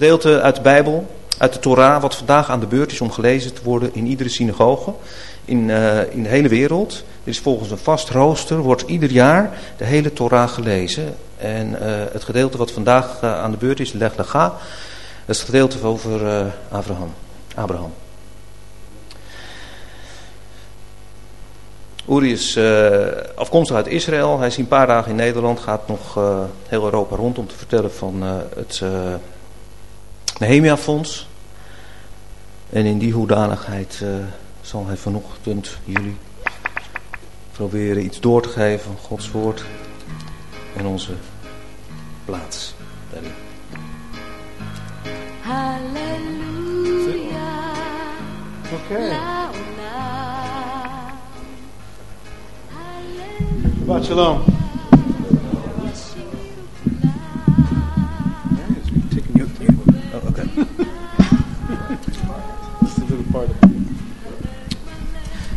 gedeelte uit de Bijbel, uit de Torah, wat vandaag aan de beurt is om gelezen te worden in iedere synagoge in, uh, in de hele wereld. Dit is volgens een vast rooster, wordt ieder jaar de hele Torah gelezen. En uh, het gedeelte wat vandaag uh, aan de beurt is, Leg Lega, is het gedeelte over Abraham. Abraham. Uri is afkomstig uit Israël. Hij is een paar dagen in Nederland. Gaat nog heel Europa rond om te vertellen van het Nehemia-fonds. En in die hoedanigheid zal hij vanochtend jullie proberen iets door te geven van Gods woord en onze plaats daarin. Halleluja. Okay. Shabbat shalom.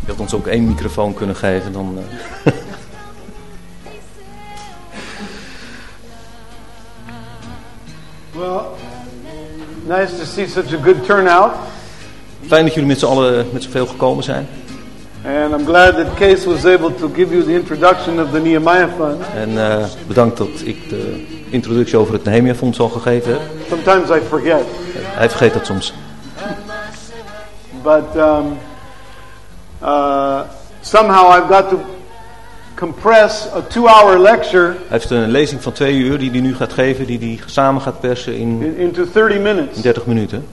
Je had ons ook één microfoon kunnen geven, dan... Uh... well, nice to see such a good turnout. Fijn dat jullie met z'n allen met zoveel gekomen zijn. And I'm glad that Case was able to give you the introduction of the Nehemiah Fund. En uh, bedankt dat ik de introductie over het Nehemiah Fonds al gegeven heb. Sometimes I forget. Hij vergeet dat soms. But um, uh, somehow I've got to compress a two-hour lecture. Hij heeft een lezing van twee uur die hij nu gaat geven, die hij samen gaat persen in, in into 30 minutes. in 30 minuten.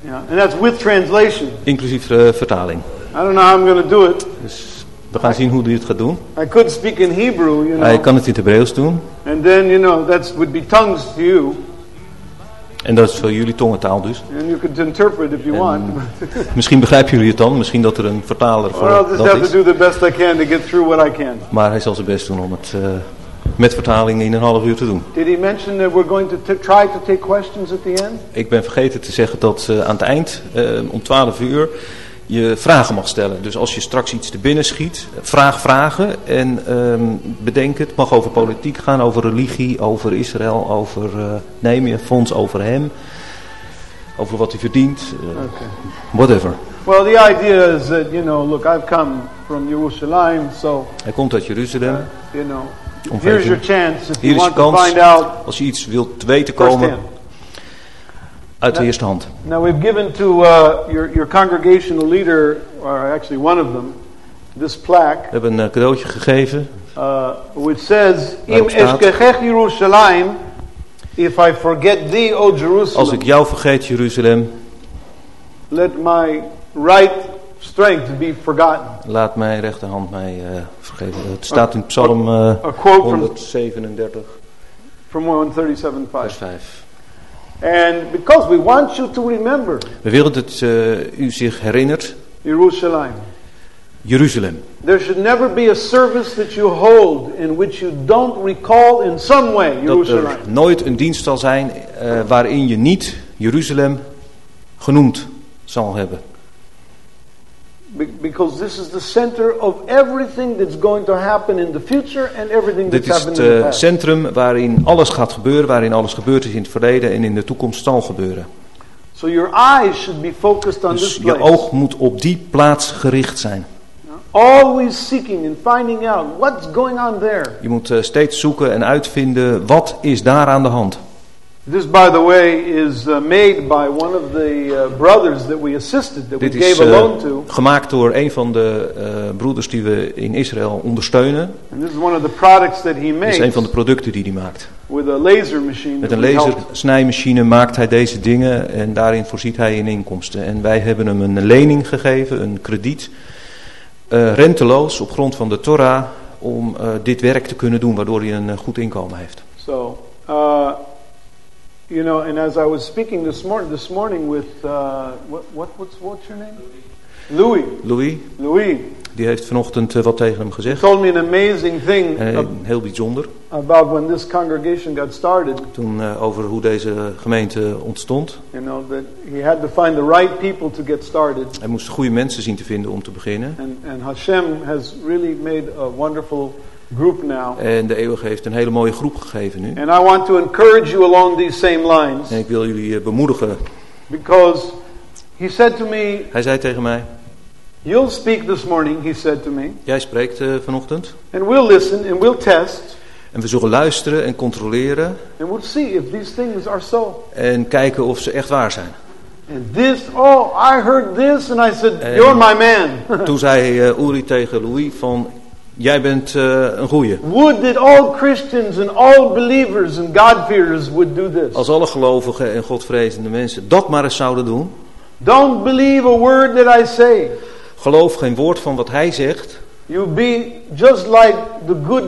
Yeah, and that's with translation. Inclusief de vertaling. I don't know how I'm going to do it. Dus we gaan zien hoe hij het gaat doen. I could speak in Hebrew, you know. Hij kan het in het Hebreeuws doen. And then, you know, that would be tongues to you. En dat is voor jullie tongentaal dus. And you interpret if you En want. misschien begrijpen jullie het dan. Misschien dat er een vertaler voor dat have to is. do the best I can to get through what I can. Maar hij zal zijn best doen om het uh, met vertaling in een half uur te doen. Did he mention that we're going to try to take questions at the end? Ik ben vergeten te zeggen dat uh, aan het eind, uh, om 12 uur, je vragen mag stellen. Dus als je straks iets te binnen schiet, vraag vragen en um, bedenk het. Mag over politiek gaan, over religie, over Israël, over uh, Nehemia Fonds, over hem. Over wat hij verdient, uh, Okay. whatever. Well, the idea is that, you know, look, I've come from Jerusalem, so, Hij komt uit Jeruzalem. you know, here's your chance if Hier you is je want to find out Als je iets wilt te weten komen. Uit de eerste hand. Now, we've given to uh, your, your congregational leader, or actually one of them, this plaque, We hebben een cadeautje gegeven. uh, which says, Im eshkechech Jerusalem, if I forget thee, O Als Jerusalem, ik jou vergeet, Jeruzalem, let my right strength be forgotten. laat mijn rechterhand mij uh, vergeven. Het staat in Psalm uh, A quote from, 137, from 137.5. vers 5. And because we want you to remember We willen dat uh, u zich herinnert, Jerusalem. Jeruzalem. There should never be a service that you hold in which you don't recall in some way Dat Jerusalem. er nooit een dienst zal zijn uh, waarin je niet Jeruzalem genoemd zal hebben. Be- Because this is the center of everything that's going to happen in the future and everything Dit that's is het happened in the uh, past. centrum waarin alles gaat gebeuren, waarin alles gebeurd is in het verleden en in de toekomst zal gebeuren. So your eyes should be focused on Dus this je place. oog moet op die plaats gericht zijn. Always seeking and finding out what's going on there. Je moet uh, steeds zoeken en uitvinden wat is daar aan de hand. This, by the way, is uh, made by one of the uh, brothers that we assisted, that we Dit is gave a uh, loan to. gemaakt door een van de uh, broeders die we in Israël ondersteunen. And this is one of the products that he Dit makes is een van de producten die hij maakt. with a laser machine. Met een we lasersnijmachine maakt hij deze dingen en daarin voorziet hij in inkomsten. En wij hebben hem een lening gegeven, een krediet, uh, renteloos op grond van de Torah, om uh, dit werk te kunnen doen, waardoor hij een uh, goed inkomen heeft. So, uh, you know, and as I was speaking this morning, this morning with uh, what, what, what's, what's your name? Louis. Louis, Louis die heeft vanochtend uh, wat tegen hem gezegd. told me an amazing thing Uh, heel bijzonder. about when this congregation got started. Toen uh, over hoe deze gemeente ontstond. You know that he had to find the right people to get started, Hij moest goede mensen zien te vinden om te beginnen. and and Hashem has really made a wonderful group now. En de eeuwige heeft een hele mooie groep gegeven nu. And I want to encourage you along these same lines En ik wil jullie eh, bemoedigen. because he said to me, Hij zei tegen mij, You'll speak this morning, he said to me, jij spreekt eh, vanochtend. and we'll listen and we'll test En we zullen luisteren en controleren. and we'll see if these things are so. En kijken of ze echt waar zijn. And this, oh, I heard this, and I said, And- You're my man. Toen zei eh, Uri tegen Louis van, jij bent eh, een goeie. Would that all Christians and all believers and God-fearers would do this. Als alle gelovigen en godvrezende mensen dat maar eens zouden doen. Don't believe a word that I say. Geloof geen woord van wat hij zegt. You be just like the good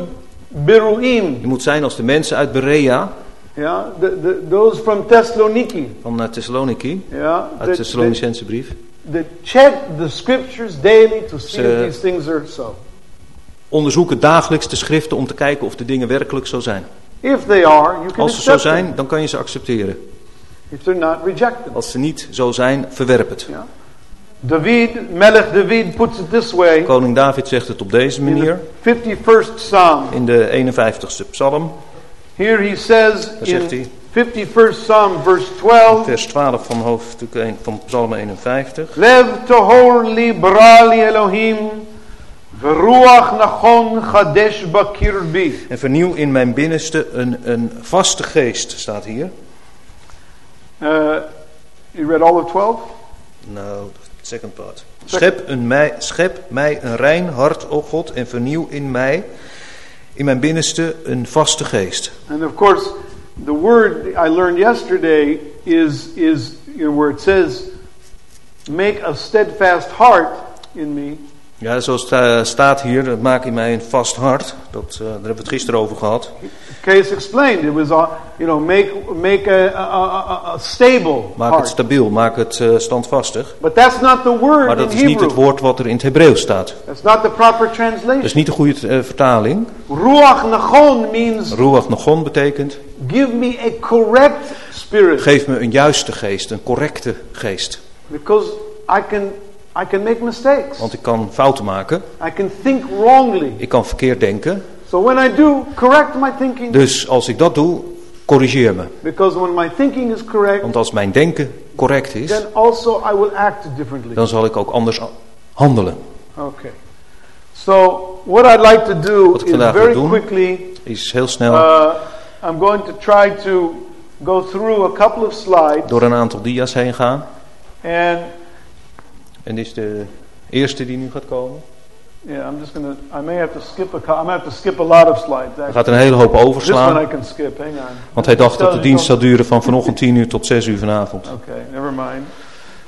Beruim, Je moet zijn als de mensen uit Berea, yeah, the, the, those from Thessaloniki, van uh, Thessaloniki, yeah, uit de Thessalonicense brief. that check the scriptures daily to see Ze- if these things are so. Onderzoeken dagelijks de schriften om te kijken of de dingen werkelijk zo zijn. If they are, you can Als ze zo zijn, dan kan je ze accepteren. If they're not, reject them. Als ze niet zo zijn, verwerp het. Yeah. David, Melech David puts it this way Koning David zegt het op deze in manier. the 51st Psalm. In de 51ste psalm, Here he says Daar zegt in hij. 51st Psalm, verse 12, vers 12 van hoofdstuk 1 van psalm 51. Lev tohor li brali Elohim, En vernieuw in mijn binnenste een, een vaste geest, staat hier. Uh, you read all of 12? Nou, de second part. Schep, een mij, schep mij een rein hart, o God, en vernieuw in mij, in mijn binnenste, een vaste geest. And of course, the word I learned yesterday is, is you know, where it says, make a steadfast heart in me. Ja, zoals het eh, staat hier, dat maak in mij een vast hart. Dat, eh, daar hebben we het gisteren over gehad. Case explained. It was, you know, make, make a, a, a, a stable Maak het stabiel, maak het eh, standvastig. But that's not the word Maar dat is niet het woord wat er in het Hebreeuws staat. That's not the proper Dat translation. is niet de goede vertaling. Ruach nachon means Ruach Nagon betekent, give me a correct spirit. geef me een juiste geest, een correcte geest. Because I can, I can make mistakes. Want ik kan fouten maken, I can think wrongly. ik kan verkeerd denken. So when I do, correct my thinking. Dus als ik dat doe, corrigeer me. Because when my thinking is correct, Want als mijn denken correct is, then also I will act differently. dan zal ik ook anders handelen. Okay. So what I'd like to do Wat ik is vandaag very wil doen- quickly, Is heel snel uh, I'm going to try to go through a couple of slides. door een aantal dia's heen gaan. And En dit is de eerste die nu gaat komen. yeah, I'm just gonna. I may have to skip a. I'm gonna have to skip a lot of slides. Hij gaat een hele hoop This one I overslaan. can skip. Hang on. Want hij dacht dat de dienst zou duren van vanochtend 10 uur tot 6 uur vanavond. Okay, never mind.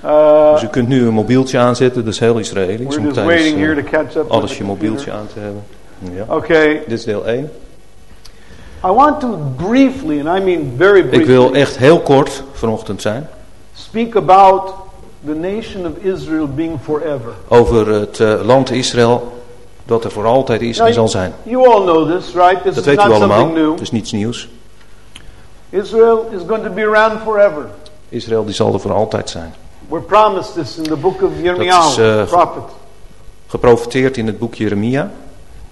Uh, Dus u kunt nu een mobieltje aanzetten, dat is heel Israëlisch. we're just waiting eh, here to catch up. alles je mobieltje aan te hebben. Ja. Okay, Dit is deel 1. I want to briefly, and I mean very Ik briefly, wil echt heel kort vanochtend zijn speak about the nation of Israel being forever. over het eh, land Israël, dat er voor altijd is en Ja, zal zijn. You all know this, right? This Dat is weet u allemaal, het is niets nieuws. Israel is going to be around forever. Israël die zal er voor altijd zijn. We're promised this in the book of Yirmiyahu, is, uh, prophet. Geprofeteerd in het boek Jeremia.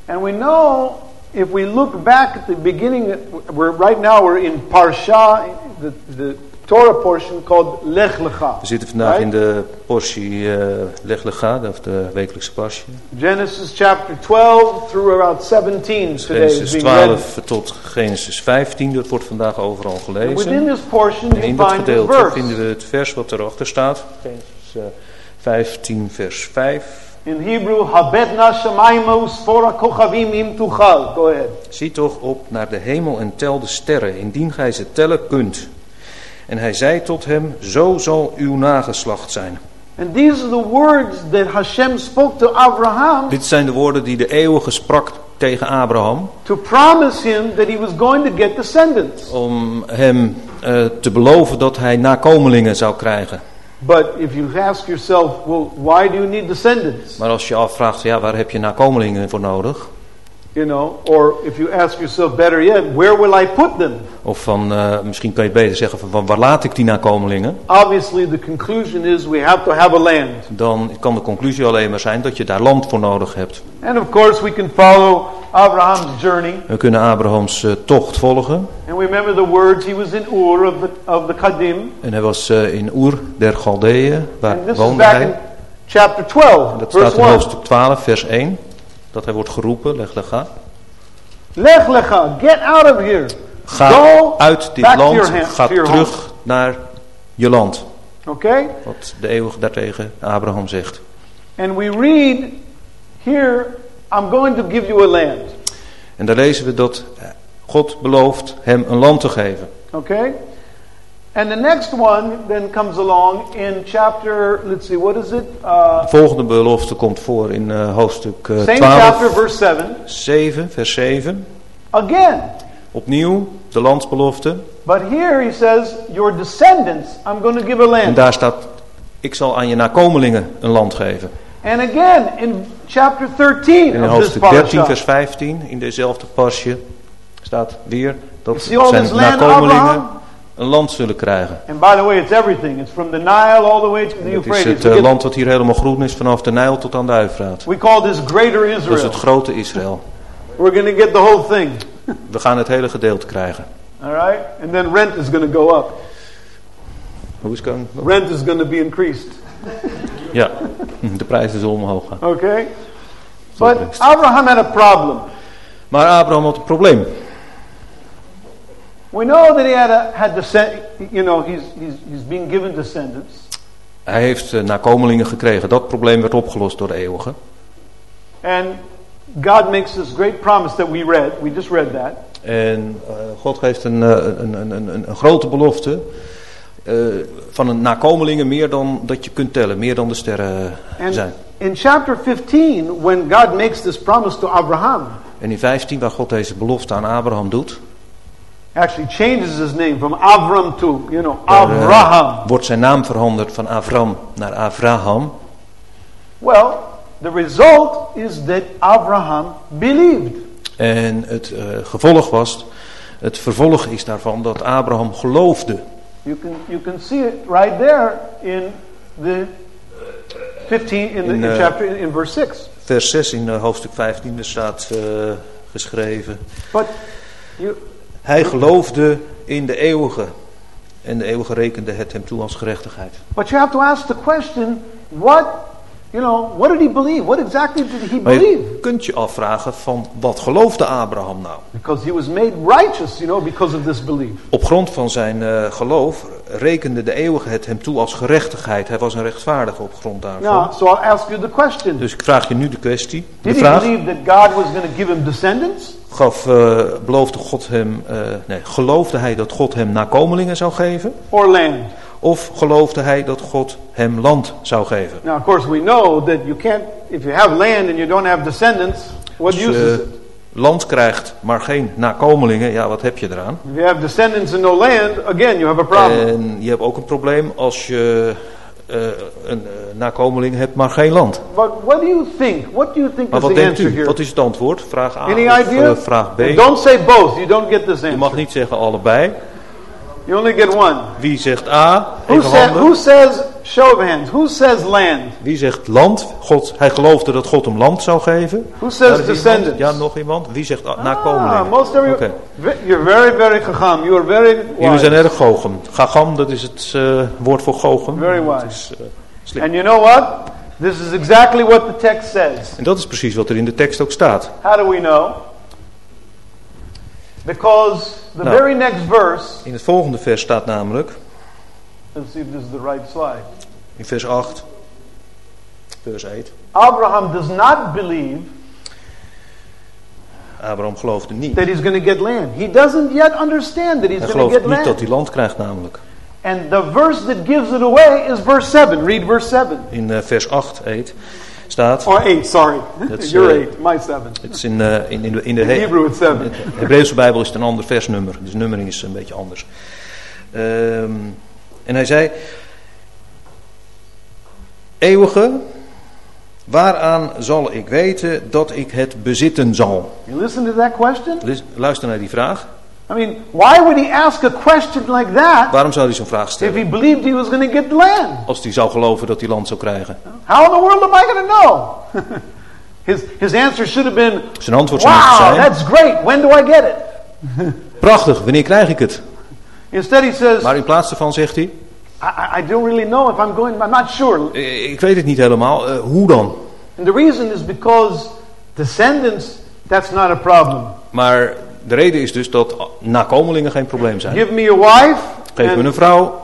And we know if we look back at the beginning, we're right now we're in Parsha, the, the Torah portion called Lech Lecha. We zitten vandaag right? in de portie eh Leg Lega, of de wekelijkse pasje. Genesis chapter 12 through about 17 today is Genesis being read. 12 tot Genesis 15, dat wordt vandaag overal And within gelezen. this portion En in dat gedeelte vinden we het vers wat erachter staat. Genesis eh, 15 vers 5. In Hebrew, Habedna Shemaimo Sfora Kochavim Im Tuchal. Go ahead. Zie toch op naar de hemel en tel de sterren, indien gij ze tellen kunt. En hij zei tot hem, zo zal uw nageslacht zijn. And these are the words that Hashem spoke to Abraham Dit zijn de woorden die de eeuwige sprak tegen Abraham. to promise him that he was going to get descendants. Om hem eh, te beloven dat hij nakomelingen zou krijgen. But if you ask yourself, well, why do you need descendants? Maar als je afvraagt, ja, waar heb je nakomelingen voor nodig? You know, or if you ask yourself better yet, where will I put them? Of van, eh, misschien kan je beter zeggen van, van waar laat ik die nakomelingen? Obviously, the conclusion is we have to have a land. Dan kan de conclusie alleen maar zijn dat je daar land voor nodig hebt. And of course, we can follow Abraham's journey. We kunnen Abrahams eh, tocht volgen. And we remember the words, he was in Ur of the, of the Kadim. En hij was eh, in Oer der Galdeeën, waar woonde hij. chapter 12, En dat verse staat in 1. hoofdstuk 12, vers 1. Dat hij wordt geroepen, leg lega. Lech lecha, get out of here. Ga Go uit dit land, ga terug naar je land. Okay? Wat de eeuwige daartegen Abraham zegt. And we read here, I'm going to give you a land. En daar lezen we dat God belooft hem een land te geven. Okay? And the next one then comes along in chapter, let's see, what is it? Uh, De volgende belofte komt voor in eh, hoofdstuk eh, same 12, chapter, verse 7. 7, vers 7. Again. Opnieuw de landsbelofte. But here he says, Your descendants, I'm going to give a En land. daar staat, ik zal aan je nakomelingen een land geven. And again, in chapter 13 En in of this hoofdstuk 13, parasha, vers 15, in dezelfde pasje, staat weer dat zijn nakomelingen? Een land zullen krijgen. and by the way, it's everything. It's from the Nile all the way to the Het is Euphrates. het eh, land wat hier helemaal groen is, vanaf de Nijl tot aan de Uifraat. we call this Greater Dat is Israel. het grote Israël. We're going to get the whole thing. We gaan het hele gedeelte krijgen. All right? And then rent is going to go up. Hoe is het gaan? Rent is going to be increased. Ja, de prijzen zullen omhoog gaan. Okay? But. Abraham had a problem. Maar Abraham had een probleem. We know that he had a had descend, you know, he's, he's, he's being given descendants. Hij heeft eh, nakomelingen gekregen. Dat probleem werd opgelost door de eeuwige. And God makes this great promise that we read. We just read that. En eh, God geeft een, eh, een, een, een, een, grote belofte eh, van een nakomelingen meer dan dat je kunt tellen. Meer dan de sterren eh, And zijn. in chapter 15, when God makes this promise to Abraham, En in 15, waar God deze belofte aan Abraham doet, actually changes his name from Avram to, you know, daar, eh, Abraham. wordt zijn naam veranderd van Avram naar Avraham. Well, the result is that Abraham believed. En het eh, gevolg was, het vervolg is daarvan dat Abraham geloofde. You can, you can see it right there in the 15, in, the, In, in uh, chapter, in, verse 6. Vers 6 in eh, hoofdstuk 15 er staat eh, geschreven. But you, Hij geloofde in de eeuwige. En de eeuwige rekende het hem toe als gerechtigheid. but you have to ask the question, what, you know, what did he believe? What exactly did he Maar believe? je kunt je afvragen van wat geloofde Abraham nou? Because he was made righteous, you know, because of this belief. Op grond van zijn eh, geloof rekende de eeuwige het hem toe als gerechtigheid. Hij was een rechtvaardige op grond daarvan. Now, so I'll ask you the question. Dus ik vraag je nu de kwestie, de Did he vraag. believe that God was going to give him descendants? Gaf, eh, beloofde God hem, eh, nee, geloofde hij dat God hem nakomelingen zou geven? Or land? Of geloofde hij dat God hem land zou geven? Now, of course, we know that you can't, if you have land and you don't have descendants, what Als use is je it? land krijgt, maar geen nakomelingen, ja, wat heb je eraan? If you have descendants and no land, again, you have a problem. En je hebt ook een probleem als je eh, een eh, nakomeling hebt, maar geen land. But what do you think? What do you think Maar wat the denkt answer u? here? Wat is het antwoord? Vraag A Any of idea? eh, vraag B? And don't say both. You don't get this Je mag answer. niet zeggen allebei. You only get one. Wie zegt A? Who, handen. who says, show of hands, who says land? Wie zegt land? God, hij geloofde dat God hem land zou geven. Who Daar says iemand. descendants? Ja, nog iemand. Wie zegt Ah, nakomelingen? most every, Oké. ve- You're very, very chacham. You are very Jullie zijn wise. erg goochem. Gagam, dat is het eh, woord voor goochem. Very wise. is, slim. And you know what? This is exactly what the text says. En dat is precies wat er in de tekst ook staat. How do we know? Because the Nou. very next verse, In het volgende vers staat namelijk, let's see if this is the right slide. in vers 8, vers 8. Abraham does not believe Abraham geloofde niet. that he's going to get land. He doesn't yet understand that he's Hij going to gelooft get niet dat land. hij land krijgt namelijk. And the verse that gives it away is verse 7. Read verse 7. In eh, vers 8 8 staat, Or 8, sorry. That's, You're uh, 8, my 7. het is in, eh, in, in de, in de In He- Hebrew it's 7. in de Hebreeuwse Bijbel is het een ander versnummer. Dus de nummering is een beetje anders. Ehm, en hij zei, eeuwige, waaraan zal ik weten dat ik het bezitten zal? You listen to that question? Luister naar die vraag. I mean, why would he ask a question like that Waarom zou hij zo'n vraag if stellen? he believed he was going to get land? Als hij zou geloven dat hij land zou krijgen. How in the world am I going to know? His, his answer should have been, Zijn antwoord zou moeten Wow, zijn, that's great. When do I get it? prachtig, wanneer krijg ik het? Instead, he says, Maar in plaats daarvan zegt hij, I, don't really know if I'm going, I'm not sure. "Eh, ik weet het niet helemaal, Eh, hoe dan? And the reason is because descendants, that's not a problem. Maar de reden is dus dat nakomelingen geen probleem zijn. Give me a wife, Geef me een vrouw,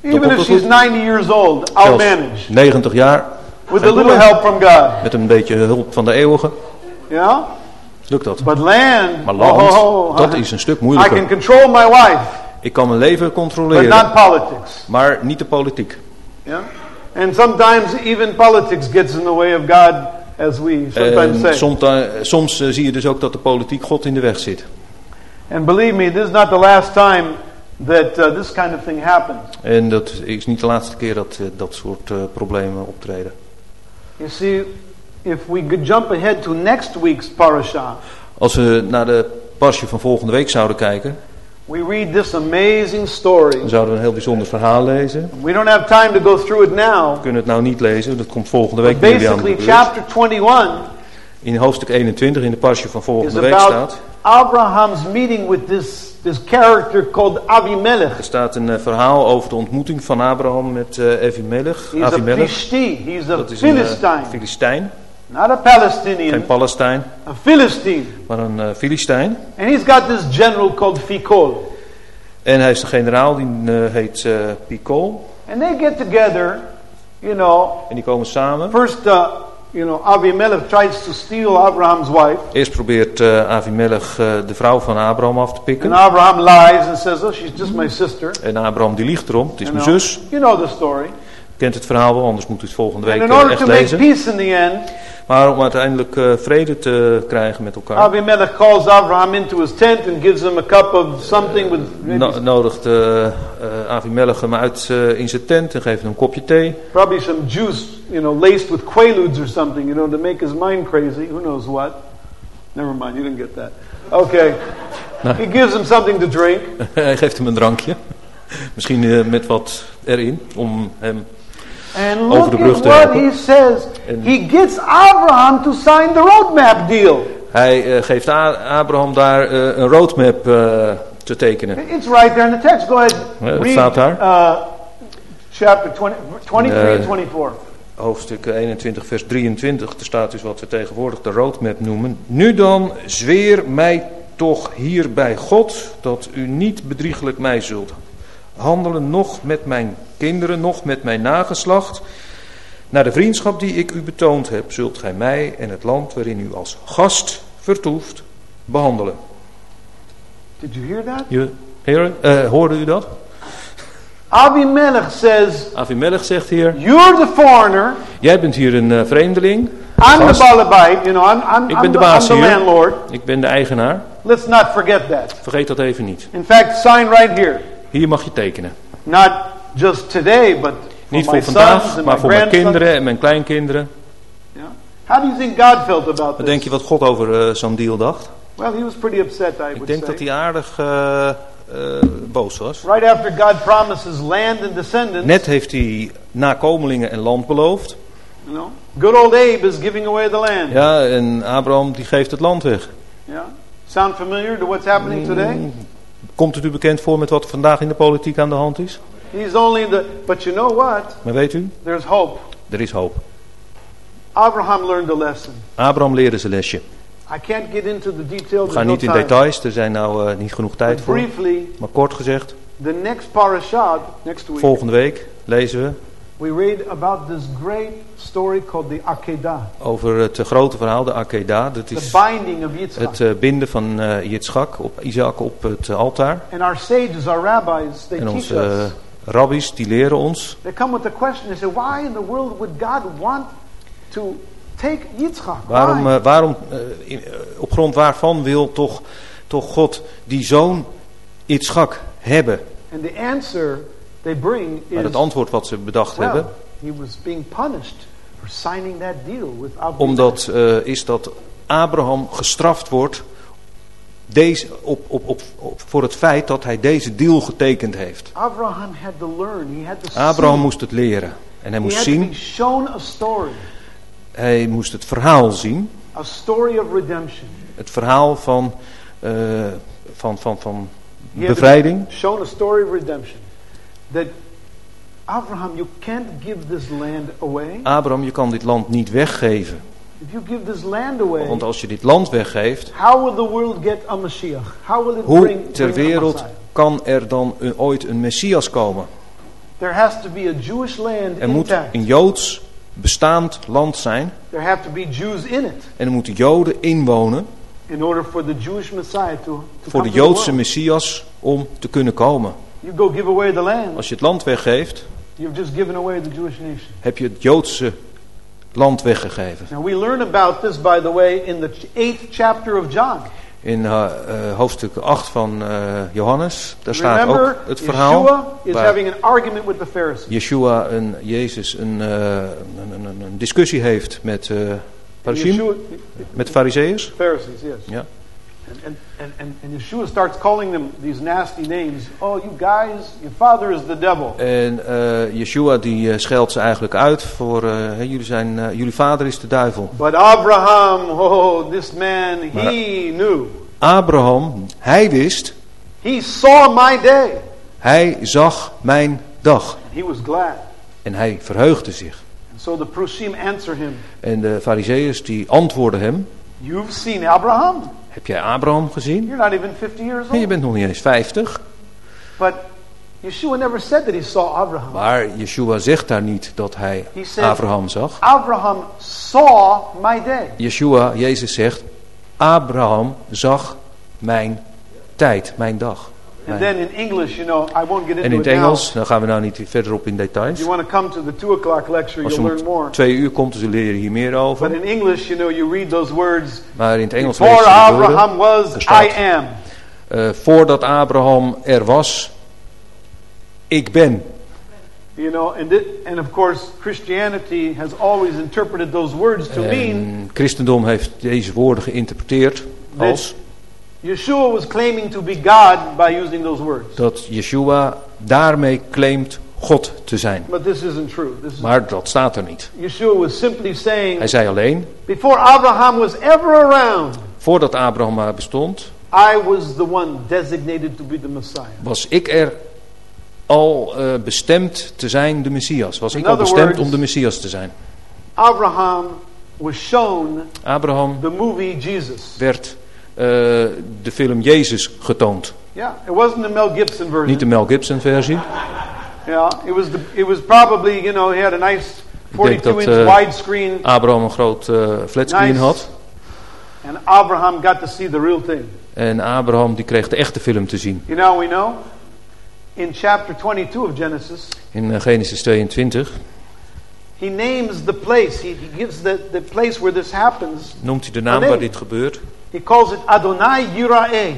even if she's goed. 90 years old, I'll manage. 90 jaar, With a little help from God. met een beetje hulp van de eeuwige, Yeah? lukt dat. But land, Maar land, oh, dat is een stuk I can moeilijker. control my wife, Ik kan mijn leven but controleren, not politics. maar niet de politiek. Yeah? And sometimes even politics gets in the way of God, as we sometimes En say. soms, eh, soms eh, zie je dus ook dat de politiek God in de weg zit. And believe me, this is not the last time that uh, this kind of thing happens. En dat is niet de laatste keer dat eh, dat soort eh, problemen optreden. You see, if we could jump ahead to next week's parasha, Als we naar de parsje van volgende week zouden kijken, we read this amazing story. dan zouden we een heel bijzonder verhaal lezen. We don't have time to go through it now. We kunnen het nou niet lezen, dat komt volgende week weer aan de chapter 21 In hoofdstuk 21 in de parsje van volgende week about staat... Abraham's meeting with this, this character called Abimelech. Er staat een eh, verhaal over de ontmoeting van Abraham met eh Evimelech. He's a Avimelech. Philistine. He's a Dat is een eh. Filistijn. Not a Palestinian, Geen Palestijn, a Philistine. maar een eh, Filistijn. And he's got this general called Phicol. En hij is de generaal, die eh, heet eh Picol. And they get together, you know. En die komen samen. First, uh, you know, Abimelech tries to steal Abraham's wife. Eerst probeert eh Avimelech eh, de vrouw van Abraham af te pikken. And Abraham lies and says, oh, she's just my sister. En Abraham die liegt erom, het is You mijn know, zus. you know the story. Kent het verhaal wel, anders moet u het volgende And week in eh, order echt to make lezen. peace in the end, Maar om uiteindelijk eh, vrede te krijgen met elkaar, Abimelech calls Abraham into his tent and gives him a cup of something with no nodigt eh, Avimelech hem uit in zijn tent en geeft hem een kopje thee. probably some juice, you know, laced with quaaludes or something, you know, to make his mind crazy. Who knows what? Never mind, you didn't get that. Okay. He gives him something to drink. Hij geeft hem een drankje. Misschien met wat erin, om hem... And Over look de brug te what helpen. he says. En- He gets Abraham to sign the roadmap deal. Hij eh, geeft Abraham daar eh, een roadmap eh, te tekenen. It's right there in the text. Go ahead. Read staat daar. Uh, chapter 20, 23 Eh, and 24. Hoofdstuk 21, vers 23. Er staat dus wat we tegenwoordig de roadmap noemen. Nu dan, zweer mij toch hier bij God dat u niet bedriegelijk mij zult handelen, nog met mijn kinderen, nog met mijn nageslacht. Naar de vriendschap die ik u betoond heb, zult gij mij en het land waarin u als gast vertoeft behandelen. Did you hear that? Je, heren, eh, hoorde u dat? Abimelech says, Avimelech zegt hier, You're the foreigner. jij bent hier een eh, vreemdeling. I'm the. Balabite. You know, I'm, I'm, Ik ben de the, I'm baas the hier. landlord. Ik ben de eigenaar. Let's not forget that. Vergeet dat even niet. In fact, sign right here. Hier mag je tekenen. Not just today, but for Niet my voor sons vandaag, and maar my voor mijn kinderen en mijn kleinkinderen. Yeah. How do you think God felt about Wat this? denk je wat God over eh, zo'n deal dacht? Well, he was pretty upset, I Ik would denk say. dat hij aardig eh, eh, boos was. Right after God promises land and descendants, Net heeft hij nakomelingen en land beloofd. you know, good old Abe is giving away the land. Ja, en Abraham die geeft het land weg. Yeah. Sound familiar to what's happening today? Komt het u bekend voor met wat vandaag in de politiek aan de hand is? He's only the. But you know what? Maar weet u, There's hope. er is hoop. Abraham learned a lesson. Abraham leerde zijn lesje. I can't get into the details. We gaan niet in details, er zijn nou eh, niet genoeg tijd voor. Maar kort gezegd, the next next week, volgende week lezen we we read about this great story called the Akedah, over het grote verhaal, de Akeda. Dat the is binding of Yitzchak. het eh, binden van Yitzchak, op, Isaac op het altaar. and our sages, our rabbis, they En onze us. rabbis die leren ons. They come with the question. They say, "Why in the world would God want to take Yitzchak? Waarom, Why?" eh, waarom in- op grond waarvan wil toch, toch God die zoon Yitzchak hebben? and the answer they bring Maar het antwoord wat ze bedacht hebben, well, he was being punished for signing that deal with Abraham. omdat eh, is dat Abraham gestraft wordt deze, op, op, op, op, voor het feit dat hij deze deal getekend heeft. Abraham had to learn. He had to Abraham see. moest het leren. En hij moest zien. Hij moest het verhaal zien. a story of redemption. Het verhaal van, eh, van, van, van bevrijding. shown a story of redemption. That Abraham, you can't give this land away. Abraham, je kan dit land niet weggeven. If you give this land away, Want als je dit land weggeeft, how will the world get a Mashiach? How will it hoe bring, ter bring wereld Messiah? kan er dan een- ooit een Messias komen? There has to be a Jewish land Er moet intact. een Joods bestaand land zijn There have to be Jews in it en er moeten Joden inwonen in order for the Jewish Messiah to, to voor de Joodse. Messias om te kunnen komen. You go give away the land, Als je het land weggeeft, you've just given away the Jewish nation. heb je het Joodse land weggegeven. Now we learn about this, by the way, in the eighth chapter of John. In eh, hoofdstuk 8 van eh, Johannes, daar staat Remember, ook het verhaal Yeshua is waar having an argument with the Pharisees. Yeshua en Jezus een, eh, een, een, een- een discussie heeft met uh, Yeshua, met fariseeërs. Pharisees, yes. Ja. And, and, and, and, and Yeshua starts calling them these nasty names. Oh, you guys, your father is the devil. En eh, Yeshua die eh, scheldt ze eigenlijk uit voor, hè, jullie, zijn, eh, jullie vader is de duivel. But Abraham, oh, this man, Maar- he knew. Abraham, hij wist, He saw my day. hij zag mijn dag. He was glad. En hij verheugde zich. And so the him, En de fariseeërs die antwoorden hem, You've seen Abraham. Heb jij Abraham gezien? You're not even 50 years En je old. bent nog niet eens 50. But Yeshua never said that he saw Abraham. Maar Yeshua zegt daar niet dat hij said- Abraham zag. Abraham saw my day. Yeshua, Jezus zegt, Abraham zag mijn tijd, mijn dag. And then in English, you know, I won't get En into in it het Engels, dan gaan we nou niet verder op in details. You want to come to the 2 o'clock lecture, Als je you'll learn om more. twee uur komt, dan leren hier meer But over. in English, you know, you read those words. Maar in het Engels lees Before je woorden. Abraham was, I am. eh, voordat Abraham er was, ik ben. You know, and, thi- and of course, Christianity has always interpreted those words to mean En christendom heeft deze woorden geïnterpreteerd als Yeshua was claiming to be God by using those words. dat Yeshua daarmee claimt God te zijn. But this isn't true. This is, Maar dat staat er niet. Yeshua was simply saying, Hij zei alleen, before Abraham was ever around, voordat Abraham maar bestond, I was the one designated to be the Messiah. was ik er al eh, bestemd te zijn de Messias. Was ik In al other bestemd words- om de Messias te zijn. Abraham was shown Abraham the movie Jesus. werd de film Jezus getoond. Yeah, it wasn't the Mel Gibson version. Niet de Mel Gibson versie. Yeah, it was the. It was probably you know he had a nice denk dat, 42 inch eh, widescreen, Abraham een groot eh, flatscreen Nice. had. and Abraham got to see the real thing. En Abraham die kreeg de echte film te zien. You know we know in chapter 22 of Genesis In eh, Genesis 22 he names the place. He, he gives the the place where this happens. noemt hij de naam waar dit gebeurt. He calls it Adonai Yira'eh.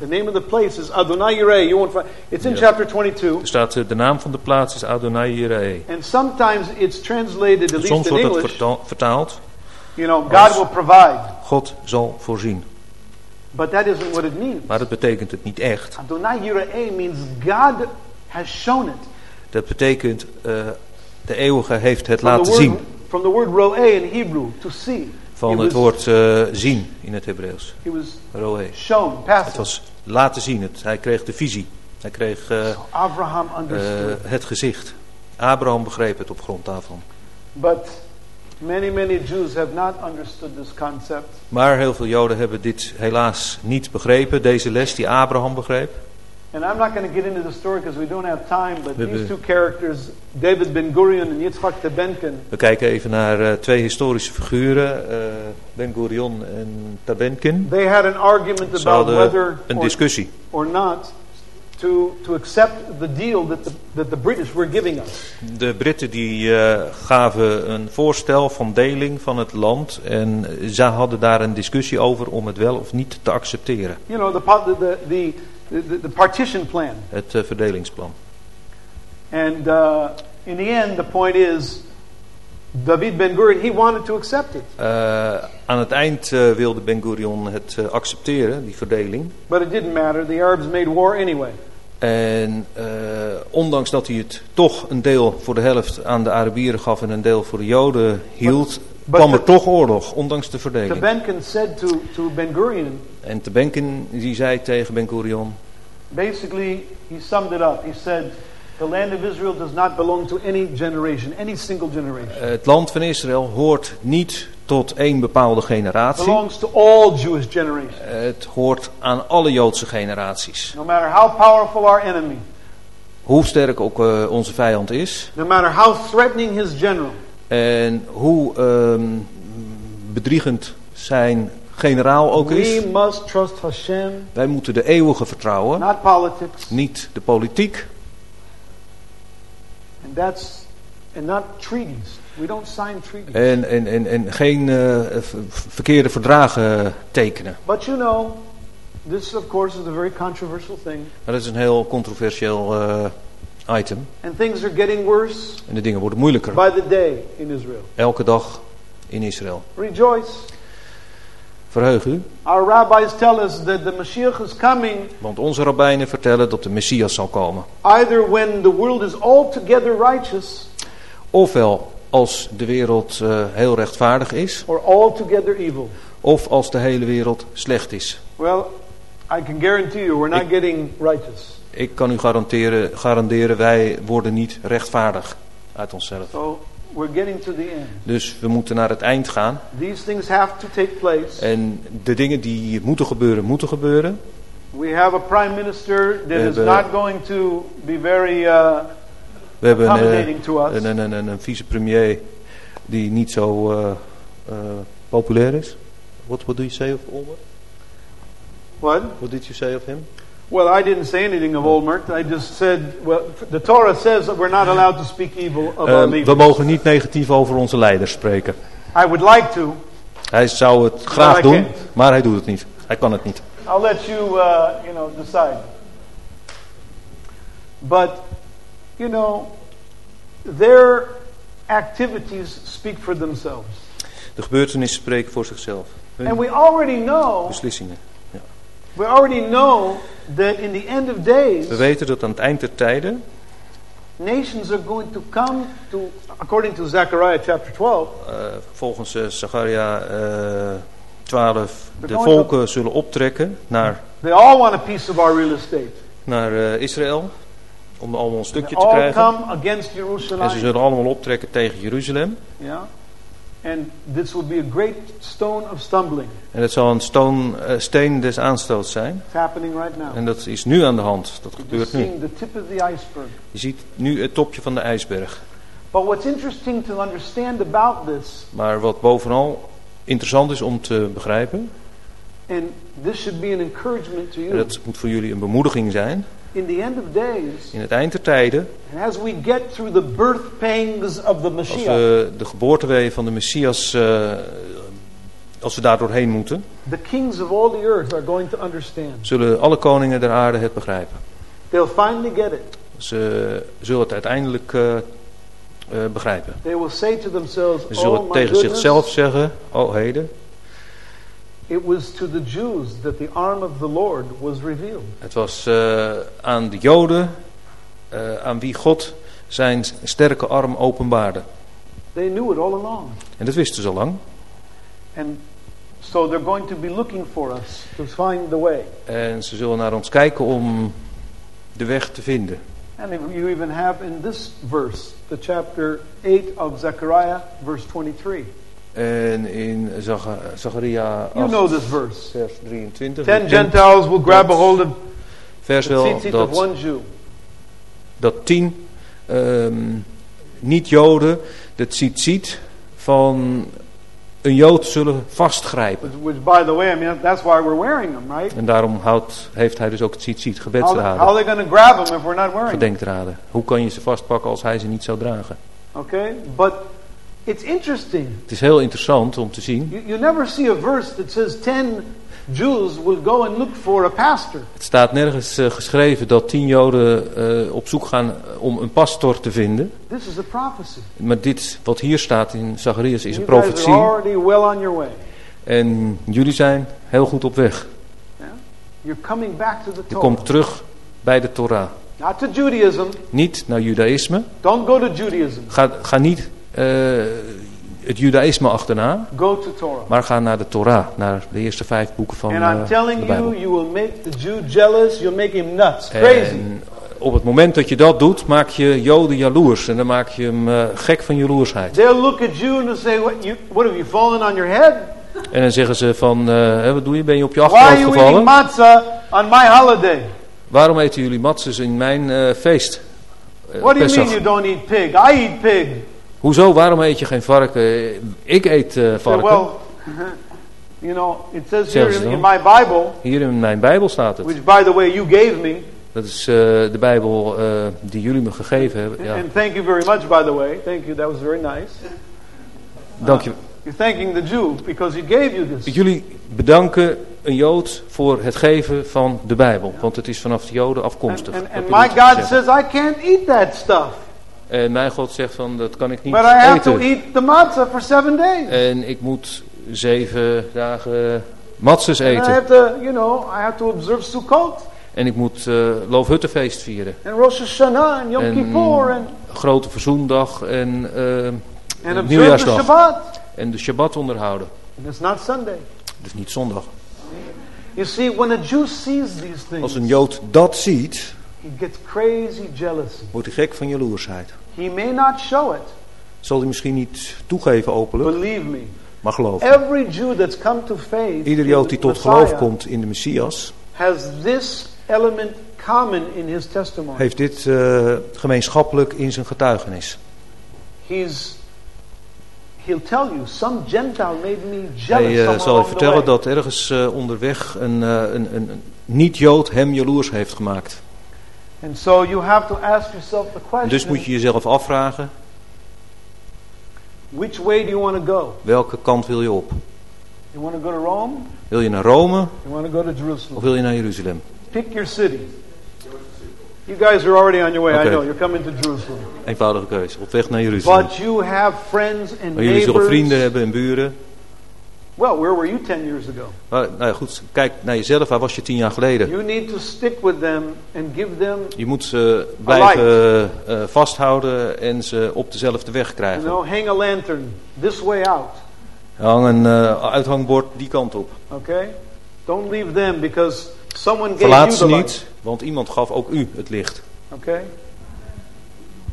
The name of the place is Adonai Yira'eh. You won't find it's in Ja. chapter 22. Er staat eh, de naam van de plaats is Adonai Yireh. And sometimes it's translated, at least Soms in wordt het English, verta- vertaald, you know, God will provide. God zal voorzien. But that isn't what it means. Maar dat betekent het niet echt. Adonai Yira'eh means God has shown it. Dat betekent, eh, de eeuwige heeft het From the, laten word, zien. from the word ro'eh in Hebrew, to see. Van het woord eh, zien in het Hebreeuws. Roe. Het was laten zien. Het, hij kreeg de visie. Hij kreeg eh, eh, het gezicht. Abraham begreep het op grond daarvan. but many, many Jews have not understood this concept. Maar heel veel Joden hebben dit helaas niet begrepen. Deze les die Abraham begreep. And I'm not going to get into the story because we don't have time, but these two characters, David Ben Gurion and Yitzhak Tebenkin, We kijken even naar eh, twee historische figuren. eh, Ben Gurion en Tabenkin. they had an argument Ze about whether een or, discussie. or not to, to accept the deal that the, that the British were giving us. De Britten die eh, gaven een voorstel van deling van het land. En zij hadden daar een discussie over om het wel of niet te accepteren. You know, the, the, the, the, partition plan. Het eh, verdelingsplan. And uh, in the end, the point is, David Ben Gurion, he wanted to accept it. Eh, aan het eind eh, wilde Ben Gurion het accepteren, die verdeling. But it didn't matter. The Arabs made war anyway. En eh, ondanks dat hij het toch een deel voor de helft aan de Arabieren gaf en een deel voor de Joden hield, kwam er toch oorlog, ondanks de verdeling. Tabenkin said to, to Ben Gurion, En Tebenkin die zei tegen Ben Gurion, basically, he summed it up. He said, The land of Israel does not belong to any generation, any single generation. eh, het land van Israël hoort niet tot één bepaalde generatie. belongs to all Jewish generations. Het hoort aan alle Joodse generaties. No matter how powerful our enemy, Hoe sterk ook eh, onze vijand is no matter how threatening his general, en hoe ehm, bedriegend zijn generaal ook is. we must trust Hashem, Wij moeten de eeuwige vertrouwen, not politics, niet de politiek and that's and not treaties. We don't sign treaties. en, en, en, en geen v- verkeerde verdragen tekenen. But you know, this of course is a very controversial thing, dat is een heel controversieel eh, item. and things are getting worse En de dingen worden moeilijker. by the day in Israel. Elke dag in Israël. Rejoice. Verheug u, Our rabbis tell us that the Mashiach is coming want onze rabbijnen vertellen dat de Messias zal komen. either when the world is altogether righteous Ofwel als de wereld eh, heel rechtvaardig is, or altogether evil. of als de hele wereld slecht is. Well, I can guarantee you we're not Ik- getting righteous. Ik kan u garanderen, garanderen wij worden niet rechtvaardig uit onszelf. So we're getting to the end. Dus we moeten naar het eind gaan. These things have to take place. En de dingen die moeten gebeuren, moeten gebeuren. We have a prime minister that is hebben- not going to be very uh, We hebben een, eh, accommodating to us. een, een, een, een, vicepremier die niet zo eh, eh, populair is. What, what do you say of Olmer? What? What did you say of him? Well, I didn't say anything of Olmert. I just said, well, the Torah says that we're not allowed to speak evil of our Eh, we leaders. mogen niet negatief over onze leiders spreken. I would like to. Hij zou het graag doen, can't. maar hij doet het niet. Hij kan het niet. I'll let you, uh, you know, decide. But, you know, their activities speak for themselves. De gebeurtenissen spreken voor zichzelf. Hun And we already know, beslissingen. We already know that in the end of days, We weten dat aan het eind der tijden nations are going to come to, according to Zechariah chapter 12, eh, volgens eh, Zacharia eh 12 de volken zullen optrekken naar, they all want a piece of our real estate. naar Israël. Om allemaal een stukje te krijgen. En ze zullen allemaal optrekken tegen Jeruzalem. Yeah. And this will be a great stone of stumbling. En dat zal een stoon, eh, steen des aanstoots zijn. It's happening right now. En dat is nu aan de hand. Dat gebeurt nu. the tip of the iceberg. Je ziet nu het topje van de ijsberg. But what's interesting to understand about this, Maar wat bovenal interessant is om te begrijpen. and this should be an encouragement to En you, dat moet voor jullie een bemoediging zijn. In the end of days, In het eind der tijden, and as we get through the birth pangs of the als Mashiach, we de geboorteweeën van de Messias, eh, als we daar doorheen moeten, the kings of all the earth are going to understand. zullen alle koningen der aarde het begrijpen. They'll finally get it. Ze zullen het uiteindelijk eh, eh, begrijpen. They will say to themselves, Ze zullen "Oh tegen zichzelf goodness, zeggen, oh heden, it was to the Jews that the arm of the Lord was revealed." het was eh, aan de Joden eh, aan wie God zijn sterke arm openbaarde. They knew it all along. En dat wisten ze al lang. And so they're going to be looking for us to find the way. En ze zullen naar ons kijken om de weg te vinden. And you even have in this verse, the chapter 8 of Zechariah, verse 23. En in Zacha- Zacharia You 8, know this verse. vers 23. Ten Gentiles will grab a hold of vers wel dat, one Jew. dat tien ehm, niet-Joden de tzitzit van een Jood zullen vastgrijpen. Which, by the way, I mean, that's why we're wearing them, right? En daarom houdt, heeft hij dus ook tzitzit, How, how are gebedsraden, they going to grab them if we're not wearing them? gedenkraden. Hoe kan je ze vastpakken als hij ze niet zou dragen? Okay? But it's interesting. Het is heel interessant om te zien. You, you never see a verse that says 10 Jews will go and look for a pastor. Het staat nergens eh, geschreven dat tien Joden eh, op zoek gaan om een pastor te vinden. This is a prophecy. Maar dit wat hier staat in Zacharias is een you guys are profetie. already well on your way. En jullie zijn heel goed op weg. Yeah? You're coming back to the Je Torah. komt terug bij de Torah. Not to Judaism. Niet naar judaïsme. Don't go to Judaism. Ga, ga niet eh, het judaïsme achterna. Go to Torah. Maar ga naar de Torah. Naar de eerste vijf boeken van And eh, I'm de telling Bijbel. you, you will make the Jew jealous. You'll make him nuts, crazy. En op het moment dat je dat doet, maak je Joden jaloers. En dan maak je hem eh, gek van jaloersheid. They'll look at you and they'll say, what, you, what have you fallen on your head? En dan zeggen ze van, eh, hè, wat doe je? Ben je op je Why achterhoofd eating gevallen? matzah on my holiday? Waarom eten jullie matzes in mijn eh, feest? Eh, What do you mean you don't eat pig? I eat pig. Hoezo, waarom eet je geen varken? Ik eet Say, varken. well, you know, it says here in, in my Bible, Hier in mijn Bijbel staat het. which by the way you gave me, Dat is eh, de Bijbel eh, die jullie me gegeven hebben. Ja. and thank you very much by the way. Thank you, that was very nice. Dank je. You're thanking the Jew because he gave you this. Jullie bedanken een Jood voor het geven van de Bijbel. Want het is vanaf de Joden And, afkomstig. and, and bedoelt my God says I can't eat that stuff. En mijn God zegt van, dat kan ik niet But I have to eten. eat the matzah for seven days. En ik moet zeven dagen matzes And I eten. have to, you know, I have to observe Sukkot En ik moet eh Loofhuttenfeest vieren. and Rosh Hashanah and Yom En Kippur and, Grote Verzoendag en eh, and het nieuwjaarsdag. Shabbat. En de Shabbat onderhouden. And it's not Sunday. Dus niet zondag. You see, when a Jew sees these Als een things, Jood dat ziet, he gets crazy jealousy. wordt hij gek van jaloersheid. He may not show it. Zal hij misschien niet toegeven openlijk, Believe me. maar geloven. Every Jew that's come to faith Ieder Jood die tot Messiah geloof komt in de Messias, has this element common in his testimony. heeft dit eh, gemeenschappelijk in zijn getuigenis. He's he'll tell you some Gentile made me jealous Hij eh, somewhere zal je vertellen dat ergens eh, onderweg een, eh, een, een, een niet-Jood hem jaloers heeft gemaakt. And so you have to ask yourself the question: Dus moet je jezelf afvragen, Which way do you want to go? welke kant wil je op? You want to go to Rome? Wil je naar Rome You want to go to Jerusalem? of wil je naar Jeruzalem? Pick your city. You guys are already on your way. I know you're coming to Jerusalem, Eenvoudige keuze, op weg naar Jeruzalem. but you have friends and Maar jullie zullen vrienden neighbors. hebben en buren. Well, where were you ten years ago? Maar, nou ja, goed, kijk naar jezelf, waar was je tien jaar geleden? You need to stick with them and give them, Je moet ze blijven eh, vasthouden en ze op dezelfde weg you krijgen. know, hang a lantern this way out. Hang een eh, uithangbord die kant op. Okay? Don't leave them because someone gave Verlaat you ze the light. niet, want iemand gaf ook u het licht. Okay?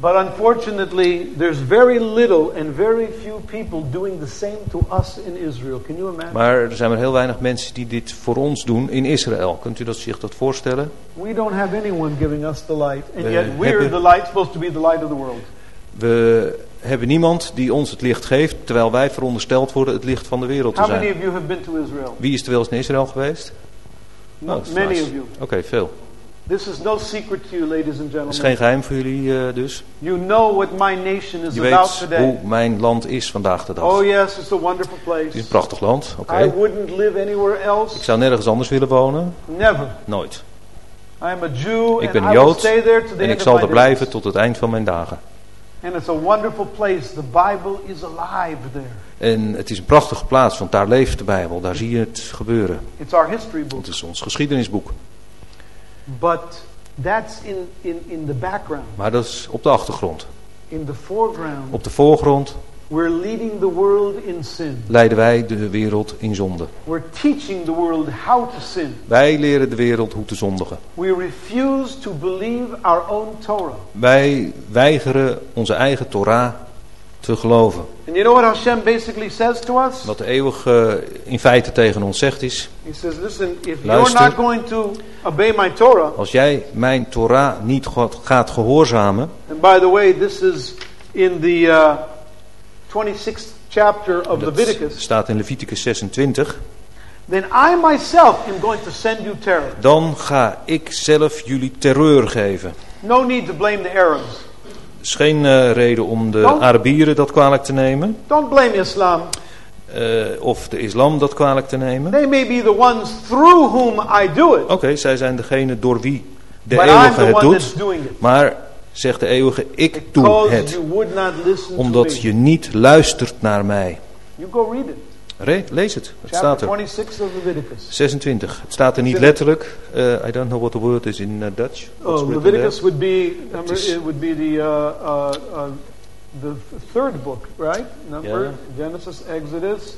But unfortunately, there's very little and very few people doing the same to us in Israel. Can you imagine? Maar er zijn maar heel weinig mensen die dit voor ons doen in Israël. Kunt u dat, zich dat voorstellen? We don't have anyone giving us the light, and We yet we're hebben- the light, supposed to be the light of the world. We hebben niemand die ons het licht geeft, terwijl wij verondersteld worden het licht van de wereld te How many zijn. of you have been to Israel? Wie is er wel eens in Israël geweest? Oh, many nice. of you. Oké, veel. This is no secret to you, ladies and Het is gentlemen. geen geheim voor jullie eh, dus. You know what my nation is Je about weet today. hoe mijn land is vandaag de dag. Oh yes, it's a wonderful Het place. is een prachtig land, oké. I wouldn't live anywhere Ik else. zou nergens anders willen wonen. Never. Nooit. I am a Jew, Ik and ben een Jood stay there to the en ik zal er blijven tot het eind van mijn dagen. And it's a wonderful place. The Bible is alive there. En het is een prachtige plaats, want daar leeft de Bijbel. Daar zie je het gebeuren. It's our history book. Het is ons geschiedenisboek. But that's in, in, in the background. Maar dat is op de achtergrond. In the foreground, Op de voorgrond we're leading the world in sin. leiden wij de wereld in zonde. We're teaching the world how to sin. Wij leren de wereld hoe te zondigen. We refuse to believe our own Torah. Wij weigeren onze eigen Torah te geloven. And you know what Hashem basically says to us? Wat de eeuwige in feite tegen ons zegt is... He says, listen, if you're Luister. not going to obey my Torah, Als jij mijn Torah niet gaat- gehoorzamen... and by the way, this is in the uh, 26th chapter of Leviticus, staat in Leviticus 26... then I myself am going to send you terror. Dan ga ik zelf jullie terreur geven. No need to blame the Arabs. Is geen eh, reden om de Arabieren dat kwalijk te nemen. Don't blame Islam. eh, of de islam dat kwalijk te nemen. They may be the ones through whom I do it, Oké, zij zijn degene door wie de but eeuwige het doet. Maar, zegt de eeuwige, ik doe het. Omdat je niet luistert naar mij. You go read it. Re- lees het, het staat er. 26 of Leviticus. 26. Het staat er niet letterlijk. Eh, I don't know what the word is in uh, Dutch. What's Oh, Leviticus would be number, is- it would be the uh, uh, uh, the third book, right? Number Yeah. Genesis, Exodus,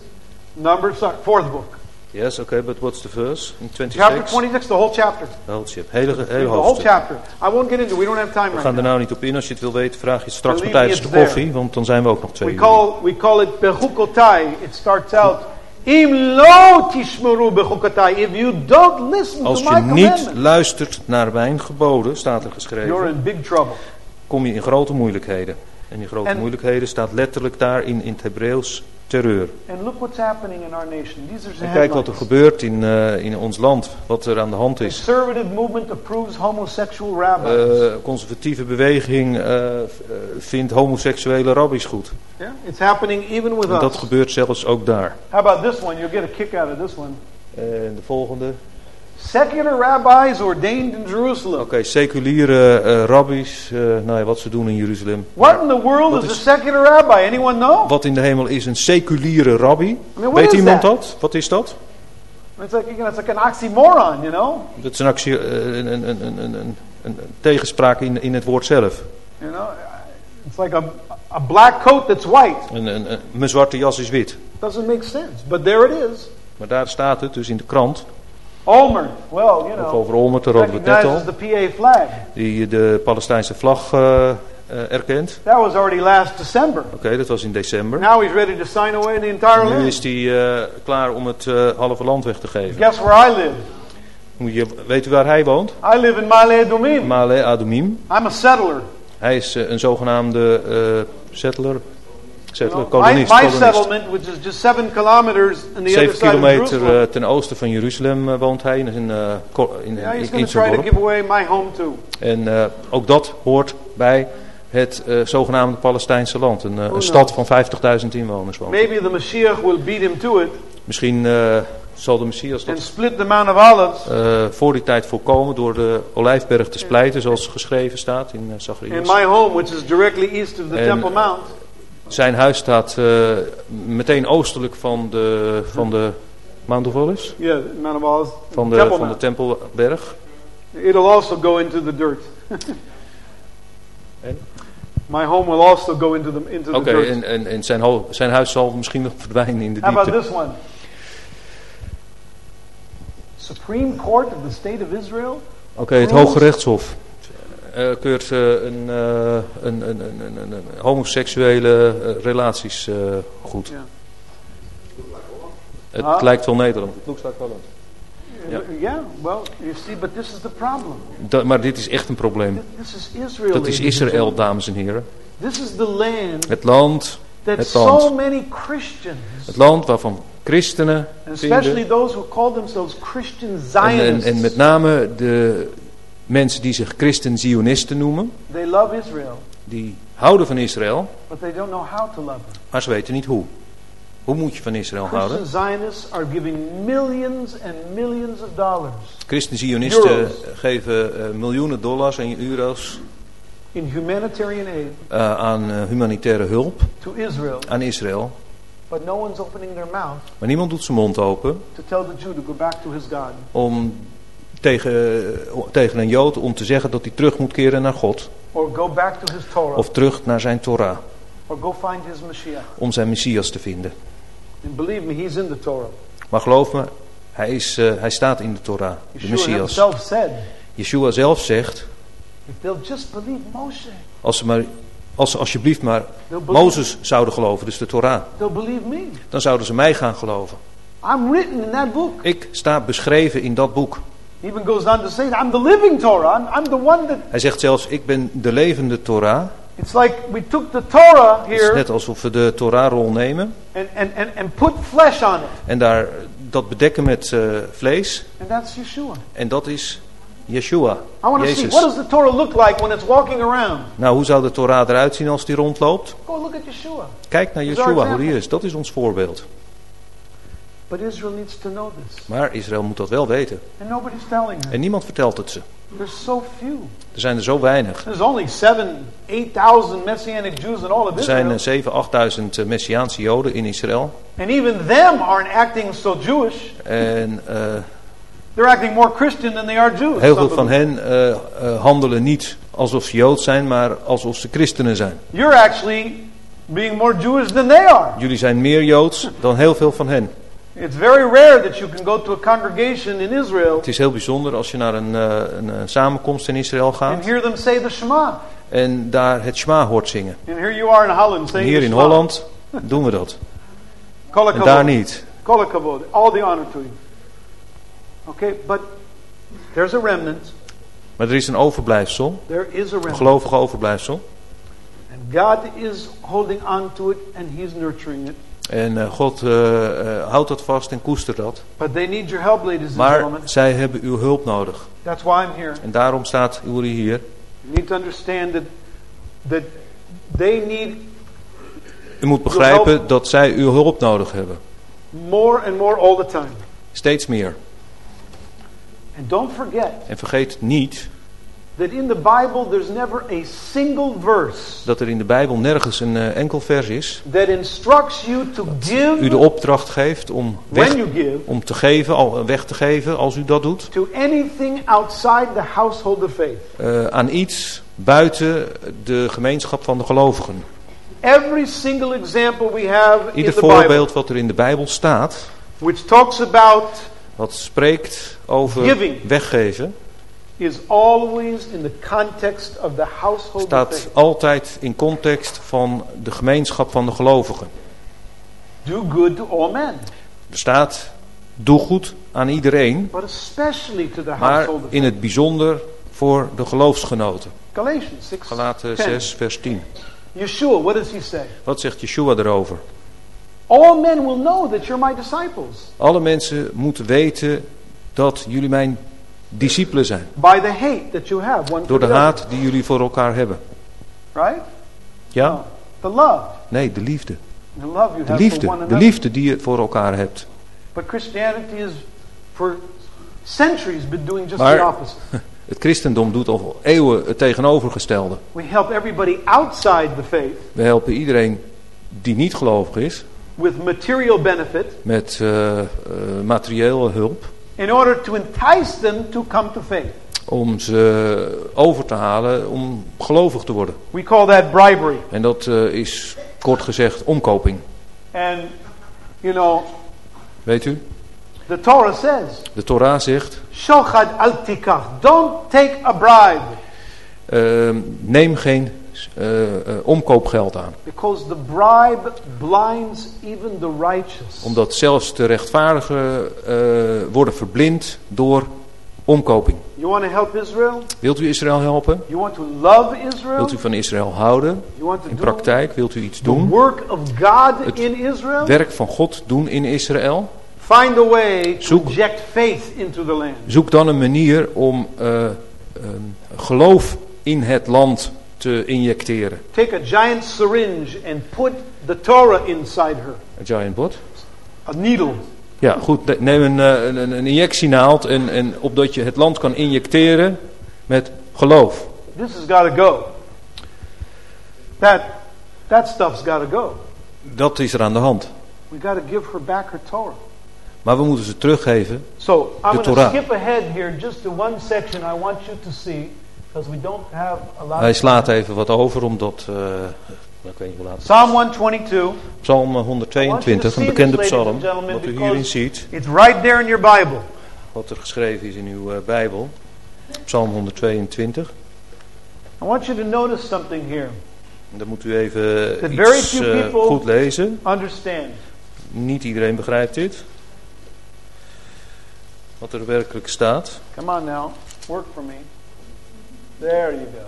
Numbers, sorry, fourth book. Yes, okay, but what's the verse? In 26? Chapter 26, the whole chapter. The whole chap- Hele, hele the whole hoofdstuk. chapter. I won't get into. We don't have time We right gaan er nou niet op in. Als je het wil weten, vraag je straks maar tijdens de koffie. Want dan zijn we ook nog twee We uur. call we call it bechukotai. It starts out. Im lo tishmeru bechukotai. If you don't listen Als to je niet luistert naar mijn geboden, staat er you're geschreven, in big trouble. kom je in grote moeilijkheden. En die grote En- moeilijkheden staat letterlijk daar in, in het Hebreeuws terreur. And look what's happening in our nation. These are the En kijk wat er gebeurt in, eh, in ons land, wat er aan de hand is. Rabbis. Eh conservatieve beweging eh, vindt homoseksuele rabbies goed. yeah, it's happening even with En dat us. gebeurt zelfs ook daar. How about this one? You'll get a kick out of this one. En de volgende. Secular rabbis ordained in Jerusalem. Oké, seculiere eh rabbies, eh, nou ja, wat ze doen in Jeruzalem. What in the world Wat is, a secular rabbi? Anyone know? Wat in de hemel is een seculiere rabbi? what Weet is iemand that? dat? Wat is dat? It's like, you know, it's like an oxymoron, you know? Dat is een, actie, eh, een, een, een, een, een tegenspraak in, in het woord zelf. You know, it's like a, a black coat that's white. Een, een, een- mijn zwarte jas is wit. Doesn't make sense. But there it is. Maar daar staat het dus in de krant. Olmert, well, you Of know, over Olmert, daar hadden we het net al. the PA flag. Die de Palestijnse vlag eh, eh, erkent. That was already last December. Oké, dat was in december. Now he's ready to sign away the entire Nu land. is hij eh, klaar om het halve land weg te geven. Guess where I live? Moet je, weet u waar hij woont? I live in Male Edomim. Male Adumim. I'm a settler. Hij is een zogenaamde settler. You know, my, my settlement, which is just seven kilometers on the other side kilometer eh, ten oosten van Jeruzalem eh, woont hij in, een, eh, in, yeah, in, in try to give away my home too. En ook dat hoort bij het eh, zogenaamde Palestijnse land. Een, eh, een stad van 50.000 inwoners woont. Maybe the Mashiach will beat him to it Misschien eh, zal de Messias dat split the of Olives. voor die tijd voorkomen door de olijfberg te splijten, zoals geschreven staat in uh, In Zacharias. my home, which is directly east of the En- Temple Mount. Zijn huis staat eh, meteen oostelijk van de, van de Mount of Olives, Yeah, Mount of Olives. van de, Temple van de. Tempelberg. It'll also go into the dirt. En? My home will also go into the, into the Oké, dirt. en, en, en zijn, zijn huis zal misschien nog verdwijnen in de How about diepte. this one? Supreme Court of the State of Israel Oké, het Hoge Rechtshof keurt eh, een, eh, een, een, een, een, homoseksuele eh, relaties eh, goed. Ja. Het Ah. lijkt wel Nederland. Het looks like Holland. Yeah. Yeah. well, you see, but this is the problem. Da- maar dit is echt een probleem. This is Israel. Dat is Israël, dames en heren. This is the land Het land, that het so land. many Christians, het land waarvan christenen vinden, those who call themselves Christian en, en, Zionists, en met name de mensen die zich christen-zionisten noemen, they love Israel, die houden van Israël, but they don't know how to love it. maar ze weten niet hoe. Hoe moet je van Israël houden? Christen-zionisten geven eh, miljoenen dollars en euro's in humanitarian aid eh, aan eh, humanitaire hulp to Israel, aan Israël. but no one's opening their mouth Maar niemand doet zijn mond open to tell the Jew to go back to his God. om tegen, tegen een Jood om te zeggen dat hij terug moet keren naar God. Or go back to his Torah. Of terug naar zijn Torah. or go find his Mashiach. Om zijn Messias te vinden. And believe me, he's in the Torah. Maar geloof me, hij, is, eh, hij staat in de Torah. De Messias. himself said, Yeshua zelf zegt, if they'll just believe Moshe, als ze, maar, als ze alsjeblieft maar Mozes zouden geloven, dus de Torah. Dan zouden ze mij gaan geloven. I'm written in that book. Ik sta beschreven in dat boek. He even goes on to say, I'm the living Torah. I'm, the one that. Hij zegt zelfs, ik ben de levende Torah. It's like we took the Torah Het is here net alsof we de Torahrol nemen and, and, and, and put flesh on it. en daar dat bedekken met eh, vlees. And that's Yeshua. En dat is Yeshua, I want to see, what does the Torah look like when it's walking around? Nou, hoe zou de Torah eruit zien als die rondloopt? Go look at Yeshua. Kijk naar Yeshua, hoe die is. Dat is ons voorbeeld. But Israel needs to know this. Maar Israël moet dat wel weten. And nobody's telling her. En niemand vertelt het ze. There's so few. Er zijn er zo weinig. There's only seven, 8,000 Messianic Jews in all of Er zijn Israel. eh, 7.000, 8.000 eh, Messiaanse Joden in Israël. And even them aren't acting so Jewish. En eh, They're acting more Christian than they are Jews. heel veel van them. hen eh, eh, handelen niet alsof ze Jood zijn, maar alsof ze christenen zijn. You're actually being more Jewish than they are. Jullie zijn meer Joods dan heel veel van hen. It's very rare that you can go to a congregation in Israel Het is heel bijzonder als je naar een, eh, een, een samenkomst in Israël and gaat hear them say the Shema. en daar het Shema hoort zingen. And here you are in Holland saying hier in. Holland doen we dat. En daar niet. All the honor to you. Okay, but there's a remnant. Maar er is een overblijfsel, There is a een remnant. gelovige overblijfsel. And God is holding on to it and He's nurturing it. En eh, God eh, eh, houdt dat vast en koestert dat. But they need your help, ladies and Maar gentlemen. zij hebben uw hulp nodig. That's why I'm here. En daarom staat Uri hier. You need to understand that, that they need U moet begrijpen dat zij uw hulp nodig hebben. more and more all the time. Steeds meer. And don't forget En vergeet niet that in the Bible there's never a single verse dat er in de Bijbel nergens een eh, enkel vers is. that instructs you to U de give opdracht geeft om, weg, give om te geven, al, weg te geven als u dat doet. to anything outside the household of faith. eh, aan iets buiten de gemeenschap van de gelovigen. Every single example we have in Ieder the Bible voorbeeld wat er in de Bijbel staat, which talks about wat spreekt over Giving. weggeven, is always in the context of the household of staat altijd in context van de gemeenschap van de gelovigen. Do good to all men, staat, doe goed aan iedereen, but especially to the maar in het bijzonder voor de geloofsgenoten. Galatians 6. Galaten 10. 6, vers 10. Yeshua, what does he say? Wat zegt Yeshua erover? All men will know that you're my disciples Alle mensen moeten weten dat jullie mijn discipelen zijn. by the hate that you have one Door de haat die jullie voor elkaar hebben. Right? Ja? No. The love. Nee, de liefde. The love you De have liefde. one De liefde die je voor elkaar hebt. But Christianity is for centuries been doing just Maar- the opposite. Het christendom doet al eeuwen het tegenovergestelde. We help everybody outside the faith We helpen iedereen die niet gelovig is with material benefit met eh, eh, materiële hulp. In order to entice them to come to faith. Om ze over te halen om gelovig te worden. We call that bribery. En dat eh, is kort gezegd omkoping. And, you know, Weet u? the Torah says, De Torah zegt, Shochad al tikach. Don't take a bribe. eh, neem geen eh, eh, omkoopgeld aan. Because the bribe blinds even the righteous. Omdat zelfs de rechtvaardigen eh, worden verblind door omkoping. You want to help Israel? Wilt u Israël helpen? You want to love Israel? Wilt u van Israël houden? You want to In praktijk wilt u iets the doen? work of God Het in Israel? Werk van God doen in Israël? Find a way to Zoek- inject faith into the land. Zoek dan een manier om eh, ehm, geloof in het land te injecteren. Take a giant syringe and put the Torah inside her. A giant bot? A needle. Ja, goed. de- Neem een, eh, een, een injectienaald en, en opdat je het land kan injecteren met geloof. This has got to go. That, that stuff's got to go. Dat is er aan de hand. We got to give her back her Torah. Maar we moeten ze teruggeven. So I'm The going to skip ahead here just to one section I want you to see we don't have a lot Hij slaat even wat over omdat... ik weet niet hoe laat het is. Psalm 122. Psalm 122, een bekende psalm. Wat u hierin ziet, It's right there in your Bible. wat er geschreven is in uw eh, Bijbel. Psalm 122. I want you to notice something here. Dan moet u even That iets eh, goed lezen. Understand. Niet iedereen begrijpt dit. Wat er werkelijk staat. Come on now. Work for me. There you go.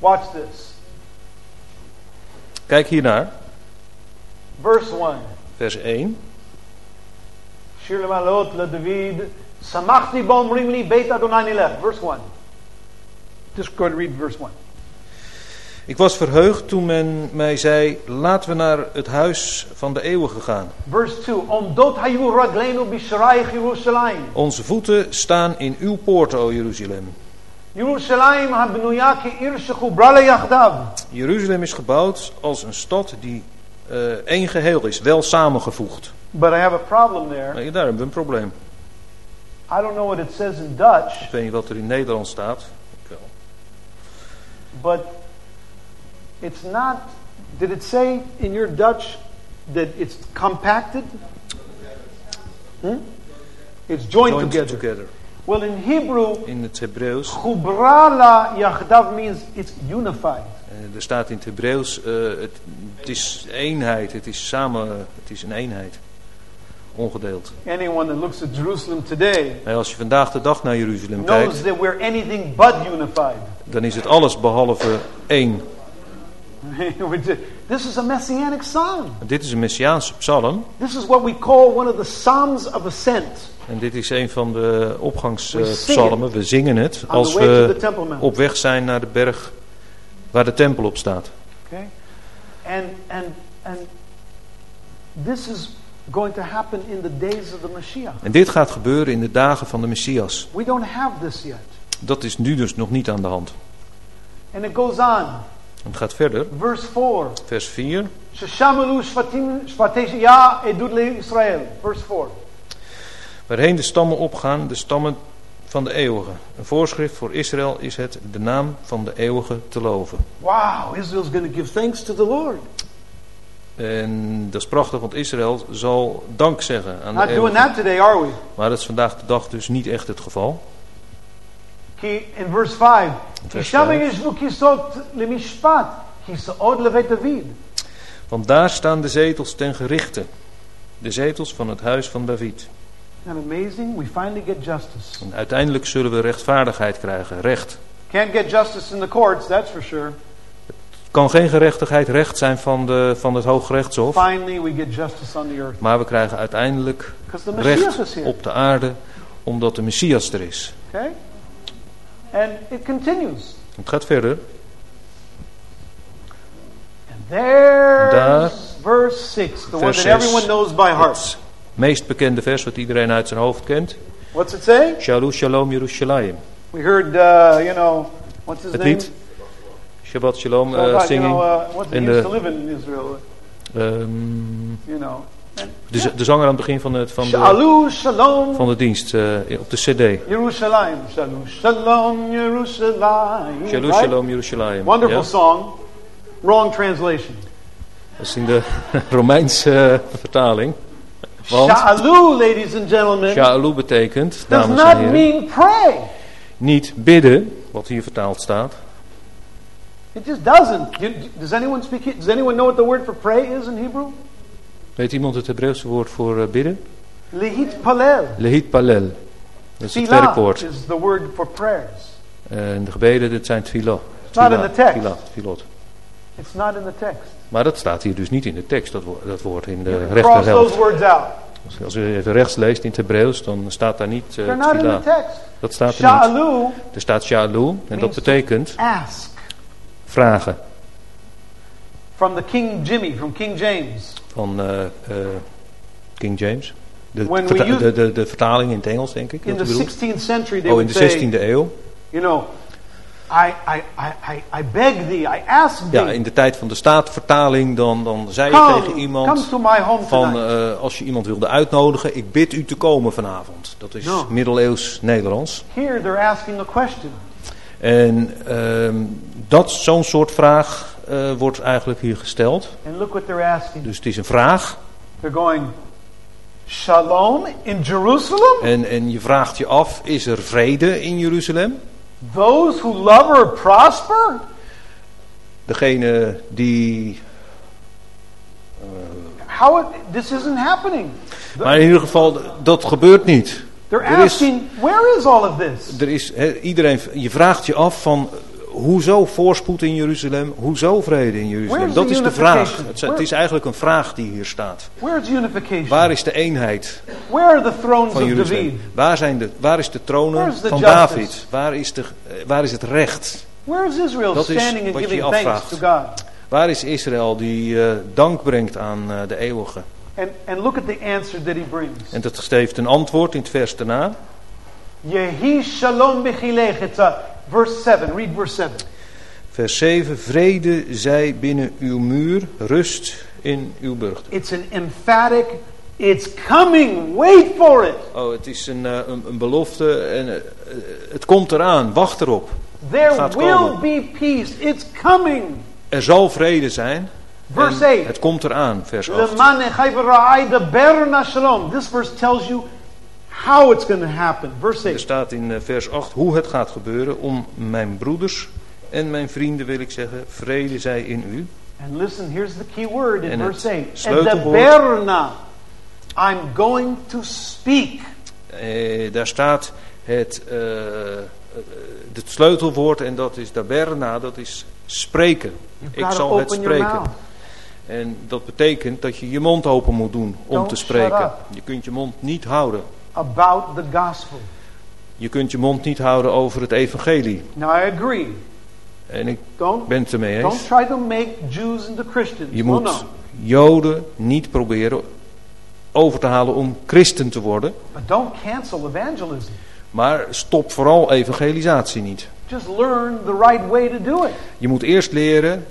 Watch this. Kijk hiernaar, Verse 1. vers 1. Shir lemalot leDavid. Samachti bom rimli beit Adonai nilech. Verse 1. Just go read verse 1. Ik was verheugd toen men mij zei, laten we naar het huis van de eeuwige gaan. Verse 2. Omdot hayu ragleinu b'sharaich Yerushalayim. Onze voeten staan in uw poorten, o Jeruzalem. Jeruzalem is gebouwd als een stad die eh, één geheel is, wel samengevoegd. But I have a problem there. Maar daar hebben we een probleem. I don't know what it says in Dutch, Ik weet niet wat er in Nederland staat. But it's not. Did it say in your Dutch that it's compacted? Hmm? It's joined, Joined together. together. Well, in Hebrew, In het Hebreeuws, chubra la yachdav means it's unified. eh, er staat in het Hebreeuws, eh, het, het is eenheid, het is samen, het is een eenheid. Ongedeeld. Anyone that looks at Jerusalem today En als je vandaag de dag naar Jeruzalem knows kijkt, that we're anything but unified. dan is het alles behalve één. This is a messianic psalm. Dit is een Messiaanse psalm. This is what we call one of the Psalms of Ascent En dit is een van de opgangspsalmen. We zingen het als we op weg zijn naar de berg waar de tempel op staat. Okay? And, and, and this is going to happen in the days of the Mashiach. En dit gaat gebeuren in de dagen van de Messias. We don't have this yet. Dat is nu dus nog niet aan de hand. And it goes on. Het gaat verder. Verse 4. Vers 4. Sheshamelu shvatim shvateshia edut le Israel. Verse 4. Waarheen de stammen opgaan, de stammen van de eeuwige. Een voorschrift voor Israël is het de naam van de eeuwige te loven. Wow, Israel's going to give thanks to the Lord. En dat is prachtig, want Israël zal dank zeggen aan de doing eeuwige. that today, are we? Maar dat is vandaag de dag dus niet echt het geval. In verse 5. Vers Kisham vijf. yishvu kisot lemishpat. Kisaod levet David. Want daar staan de zetels ten gerichte. De zetels van het huis van David. Amazing? We finally get justice. En uiteindelijk zullen we rechtvaardigheid krijgen, recht. Can't get justice in the courts, that's for sure. Het kan geen gerechtigheid recht zijn van, de, van het Hooggerechtshof. Finally, we get justice on the earth. Maar we krijgen uiteindelijk recht op de aarde, omdat de Messias er is. Okay? And it continues. Het gaat verder. And there's Daar. verse 6, the one that 6. everyone knows by heart. Het meest bekende vers wat iedereen uit zijn hoofd kent. What's it say? Shalom Shalom Yerushalayim. We heard, uh, you know, what's his Het name? lied. Shabbat Shalom So, eh, God, you singing. know, uh, in live in Israel, Ehm, you know. De, de zanger aan het begin van, het, van, de, van de dienst eh, op de CD. Jerusalem. Shalom Jerusalem. Shalom Yerushalayim. Wonderful song. Wrong translation. Dat is in de Romeinse eh, vertaling. Want Shalu, ladies and gentlemen, Sha'alu betekent, does dames en not heren, mean pray. niet bidden, wat hier vertaald staat. It just doesn't. You- does anyone speak? Does anyone know what the word for pray is in Hebrew? Weet iemand het Hebreeuwse woord voor eh, bidden? Lehit palel. Lehit palel. Dat is het werkwoord. is the word for prayers. En de gebeden, dit zijn tfilah. not in the text. It's not in the text. Maar dat staat hier dus niet in de tekst, dat, wo- dat woord in de rechterhelft. those words out. Als- Als u even rechts leest in het Hebreeuws, dan staat daar niet uh, not in the text. Dat staat er niet. Er staat sha'alu en dat betekent ask. vragen. From the King Jimmy, from King James. Van eh, eh, King James. De, verta- de, de, de vertaling in het Engels, denk ik. In the u bedoelt. 16th century, they Oh, in de say, 16e eeuw. you know, I, I, I, I, beg thee, I ask Ja, thee, in de tijd van de staatvertaling, dan, dan zei je come, tegen iemand van eh, als je iemand wilde uitnodigen, ik bid u te komen vanavond. Dat is No. middeleeuws Nederlands. Here they're asking a question. En ehm, dat, zo'n soort vraag eh, wordt eigenlijk hier gesteld. And look what they're asking. Dus het is een vraag. They're going, Shalom in Jerusalem? En, en je vraagt je af, is er vrede in Jeruzalem? Those who love her prosper? Degene die... How it, this isn't happening. Maar in ieder geval, dat gebeurt niet. They're Er is, asking, where is all of this? er is he, iedereen, je vraagt je af van, hoezo voorspoed in Jeruzalem? Hoezo vrede in Jeruzalem? Dat is de vraag. Het, het is eigenlijk een vraag die hier staat. Waar is de eenheid van Jeruzalem? David? Waar, zijn de, waar is de the van? David? Waar is, de, waar is het recht? Dat is wat je afvraagt. Waar is Israël die eh, dank brengt aan eh, de eeuwige? And, and look at the answer that he brings. En dat geeft een antwoord in het vers daarna. Yehi shalom uh, verse 7. Read verse 7. Vers 7. Vrede zij binnen uw muur, rust in uw burcht. It's an emphatic, it's coming, wait for it. Oh, het is een, eh, een, een belofte en eh, het komt eraan. Wacht erop. There will komen. be peace. It's coming. Er zal vrede zijn. Verse En 8. het komt eraan, vers 8. Leman echai v'ra'ai daber na shalom. This verse tells you how it's going to happen. Verse Er 8. staat in eh, vers 8 hoe het gaat gebeuren om mijn broeders en mijn vrienden, wil ik zeggen, vrede zij in u. And listen, here's the key word in En verse 8. sleutelwoord- Edaberna. I'm going to speak. Eh, daar staat het, eh, het sleutelwoord en dat is daberna, dat is spreken. Ik zal het spreken. En dat betekent dat je je mond open moet doen om Don't te spreken. Je kunt je mond niet houden. About the gospel. Je kunt je mond niet houden over het evangelie. Now I agree. En ik Don't, ben het ermee eens. don't try to make Jews into Christians. Je No, moet no. Joden niet proberen over te halen om christen te worden. But don't cancel evangelism. Maar stop vooral evangelisatie niet. Just learn the right way to do it. Je moet eerst leren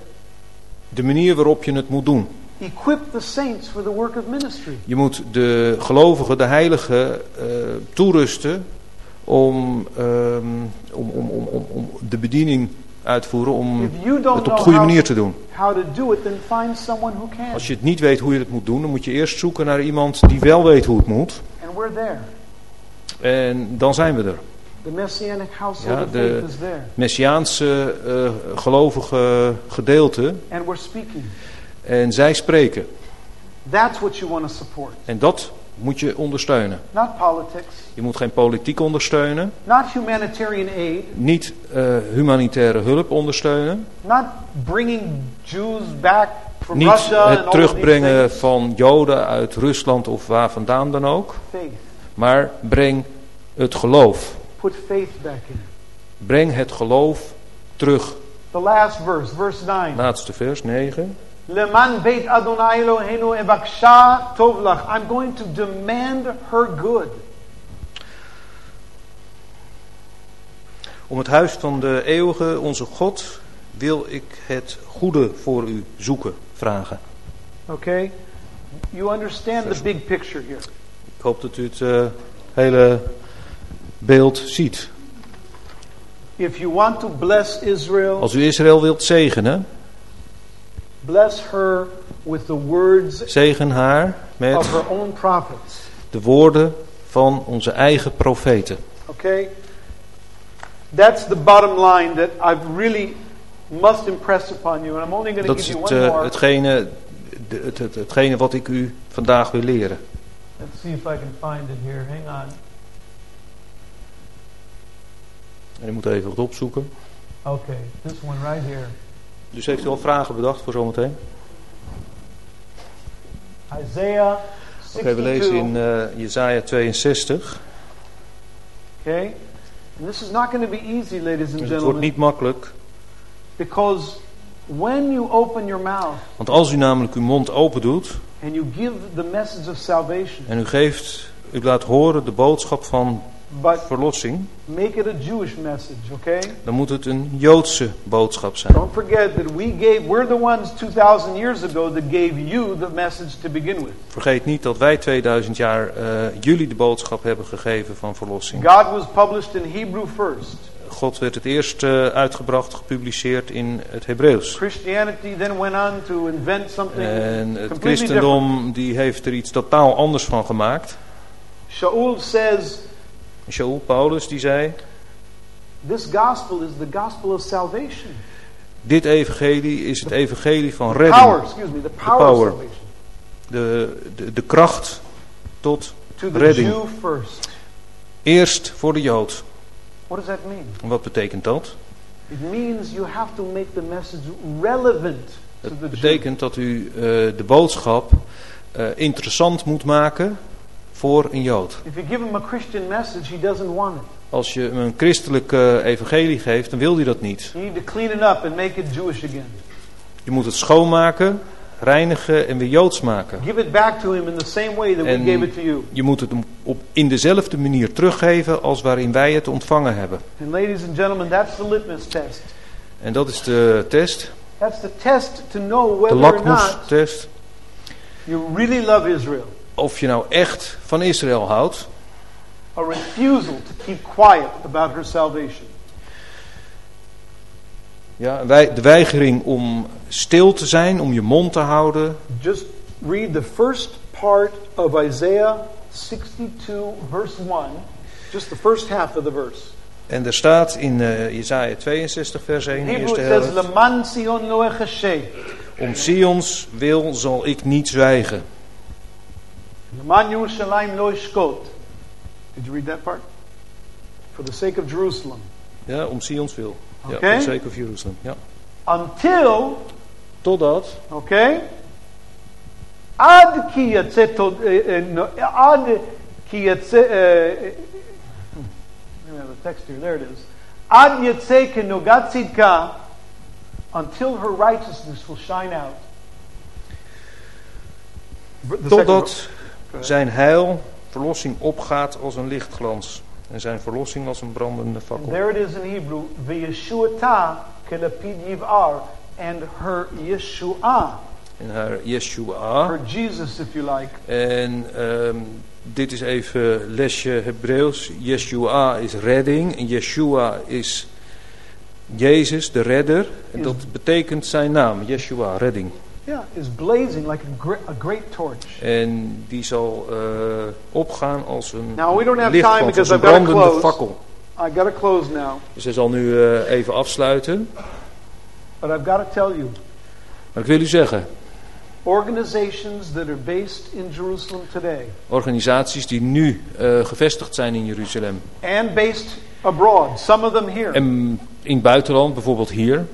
de manier waarop je het moet doen. Equip the saints for the work of ministry. Je moet de gelovigen, de heiligen, eh, toerusten om, ehm, om, om, om, om, de bediening uitvoeren, om het op de goede manier te doen. Als je het niet weet hoe je het moet doen, dan moet je eerst zoeken naar iemand die wel weet hoe het moet. En dan zijn we er. Ja, de-. Messiaanse eh, gelovige gedeelte. En zij spreken. That's what you want to support. En dat moet je ondersteunen. Not politics, Je moet geen politiek ondersteunen. not humanitarian aid, Niet eh, humanitaire hulp ondersteunen. not bringing Jews back from Niet Russia het terugbrengen van Joden uit Rusland of waar vandaan dan ook. Faith. Maar breng het geloof. Put faith back in. Breng het geloof terug. The last verse, verse 9. Laatste vers 9. Leman beit Adonai Eloheinu evaksha tovlach. I'm going to demand her good. Om het huis van de eeuwige, onze God, wil ik het goede voor u zoeken, vragen. Okay? You understand the big picture here. Ik hoop dat u het eh, hele beeld ziet. If you want to bless Israel, Als u Israël wilt zegenen, bless her with the words zegen haar met of her own prophets. de woorden van onze eigen profeten. Okay? That's the bottom line that I've really must impress upon you. And I'm only going to Dat is give you one eh, more. hetgene, de- het, het, hetgene wat ik u vandaag wil leren. Let's see if I can find it here. Hang on. En u moet even wat opzoeken. Okay, this one right here. Dus heeft u al vragen bedacht voor zometeen? Isaiah Oké, we 62. lezen in eh Jezaja 62. Okay? And this is not going to be easy, ladies and Dus het wordt gentlemen, niet makkelijk. because when you open your mouth Want als u namelijk uw mond open doet and you give the message of salvation, en u geeft, u laat horen de boodschap van but verlossing, make it a Jewish message, okay? dan moet het een Joodse boodschap zijn. Don't forget that we gave, we're the ones 2,000 years ago that gave you the message to begin with. Vergeet niet dat wij 2000 jaar eh, jullie de boodschap hebben gegeven van verlossing. God was published in Hebrew first. God werd het eerst eh, uitgebracht, gepubliceerd in het Hebreeuws. Christianity then went on to invent something En het different. christendom die heeft er iets totaal anders van gemaakt. Shaul says, Shaul Paulus die zei, this gospel is the gospel of salvation. dit evangelie is het evangelie van Power, redding. excuse me, the power, power. of salvation. De, de, de kracht tot To the redding. Jew first. Eerst voor de Jood. What does that mean? Wat betekent dat? It means you have to make the message relevant Het the betekent dat u eh, de boodschap eh, interessant moet maken voor een Jood. Als je hem een christelijke evangelie geeft, dan wil hij dat niet. Je moet het schoonmaken, reinigen en weer Joods maken. En je moet het hem op, in dezelfde manier teruggeven als waarin wij het ontvangen hebben. En dat is de test, de lakmoestest. you really love Israel. Of je nou echt van Israël houdt, A refusal to keep quiet about her salvation. ja, wij, de weigering om stil te zijn, om je mond te houden. Just read the first part of Isaiah 62, verse 1. Just the first half of the verse. En er staat in eh Jezaja 62 vers 1, In de eerste helft. Om Sions wil zal ik niet zwijgen. Leman Yerushalayim lo ishkot. Did you read that part? For the sake of Jerusalem. Ja, om Sions wil. Ja, Oké. for the sake of Jerusalem. Ja. Until, Totdat, okay? Ad ki yatse to, eh, eh, ad ki yatse, eh, hmm, have the text here, there it is. Ad yatse ke nogat tzidka, until her righteousness will shine out. Totdat verse. Go ahead. Zijn heil, verlossing opgaat als een lichtglans. En zijn verlossing als een brandende fakkel. There it is in Hebrew, v'yeshuata kelapid yiv'ar, and her Yeshua, En haar Yeshua. her Jesus, if you like. En ehm, dit is even lesje Hebreeuws. Yeshua is redding. En Yeshua is Jezus, de redder. En dat betekent zijn naam, Yeshua, redding. Yeah, is blazing like a great, a great torch. En die zal eh, opgaan als een Now, we don't have time als because een I've brandende fakkel. I got to close now, Dus hij zal nu eh, even afsluiten. but I've got to tell you, Maar ik wil u zeggen, organizations that are based in Jerusalem today organisaties die nu eh, gevestigd zijn in Jeruzalem. and based abroad, some of them here, En in het buitenland, bijvoorbeeld hier,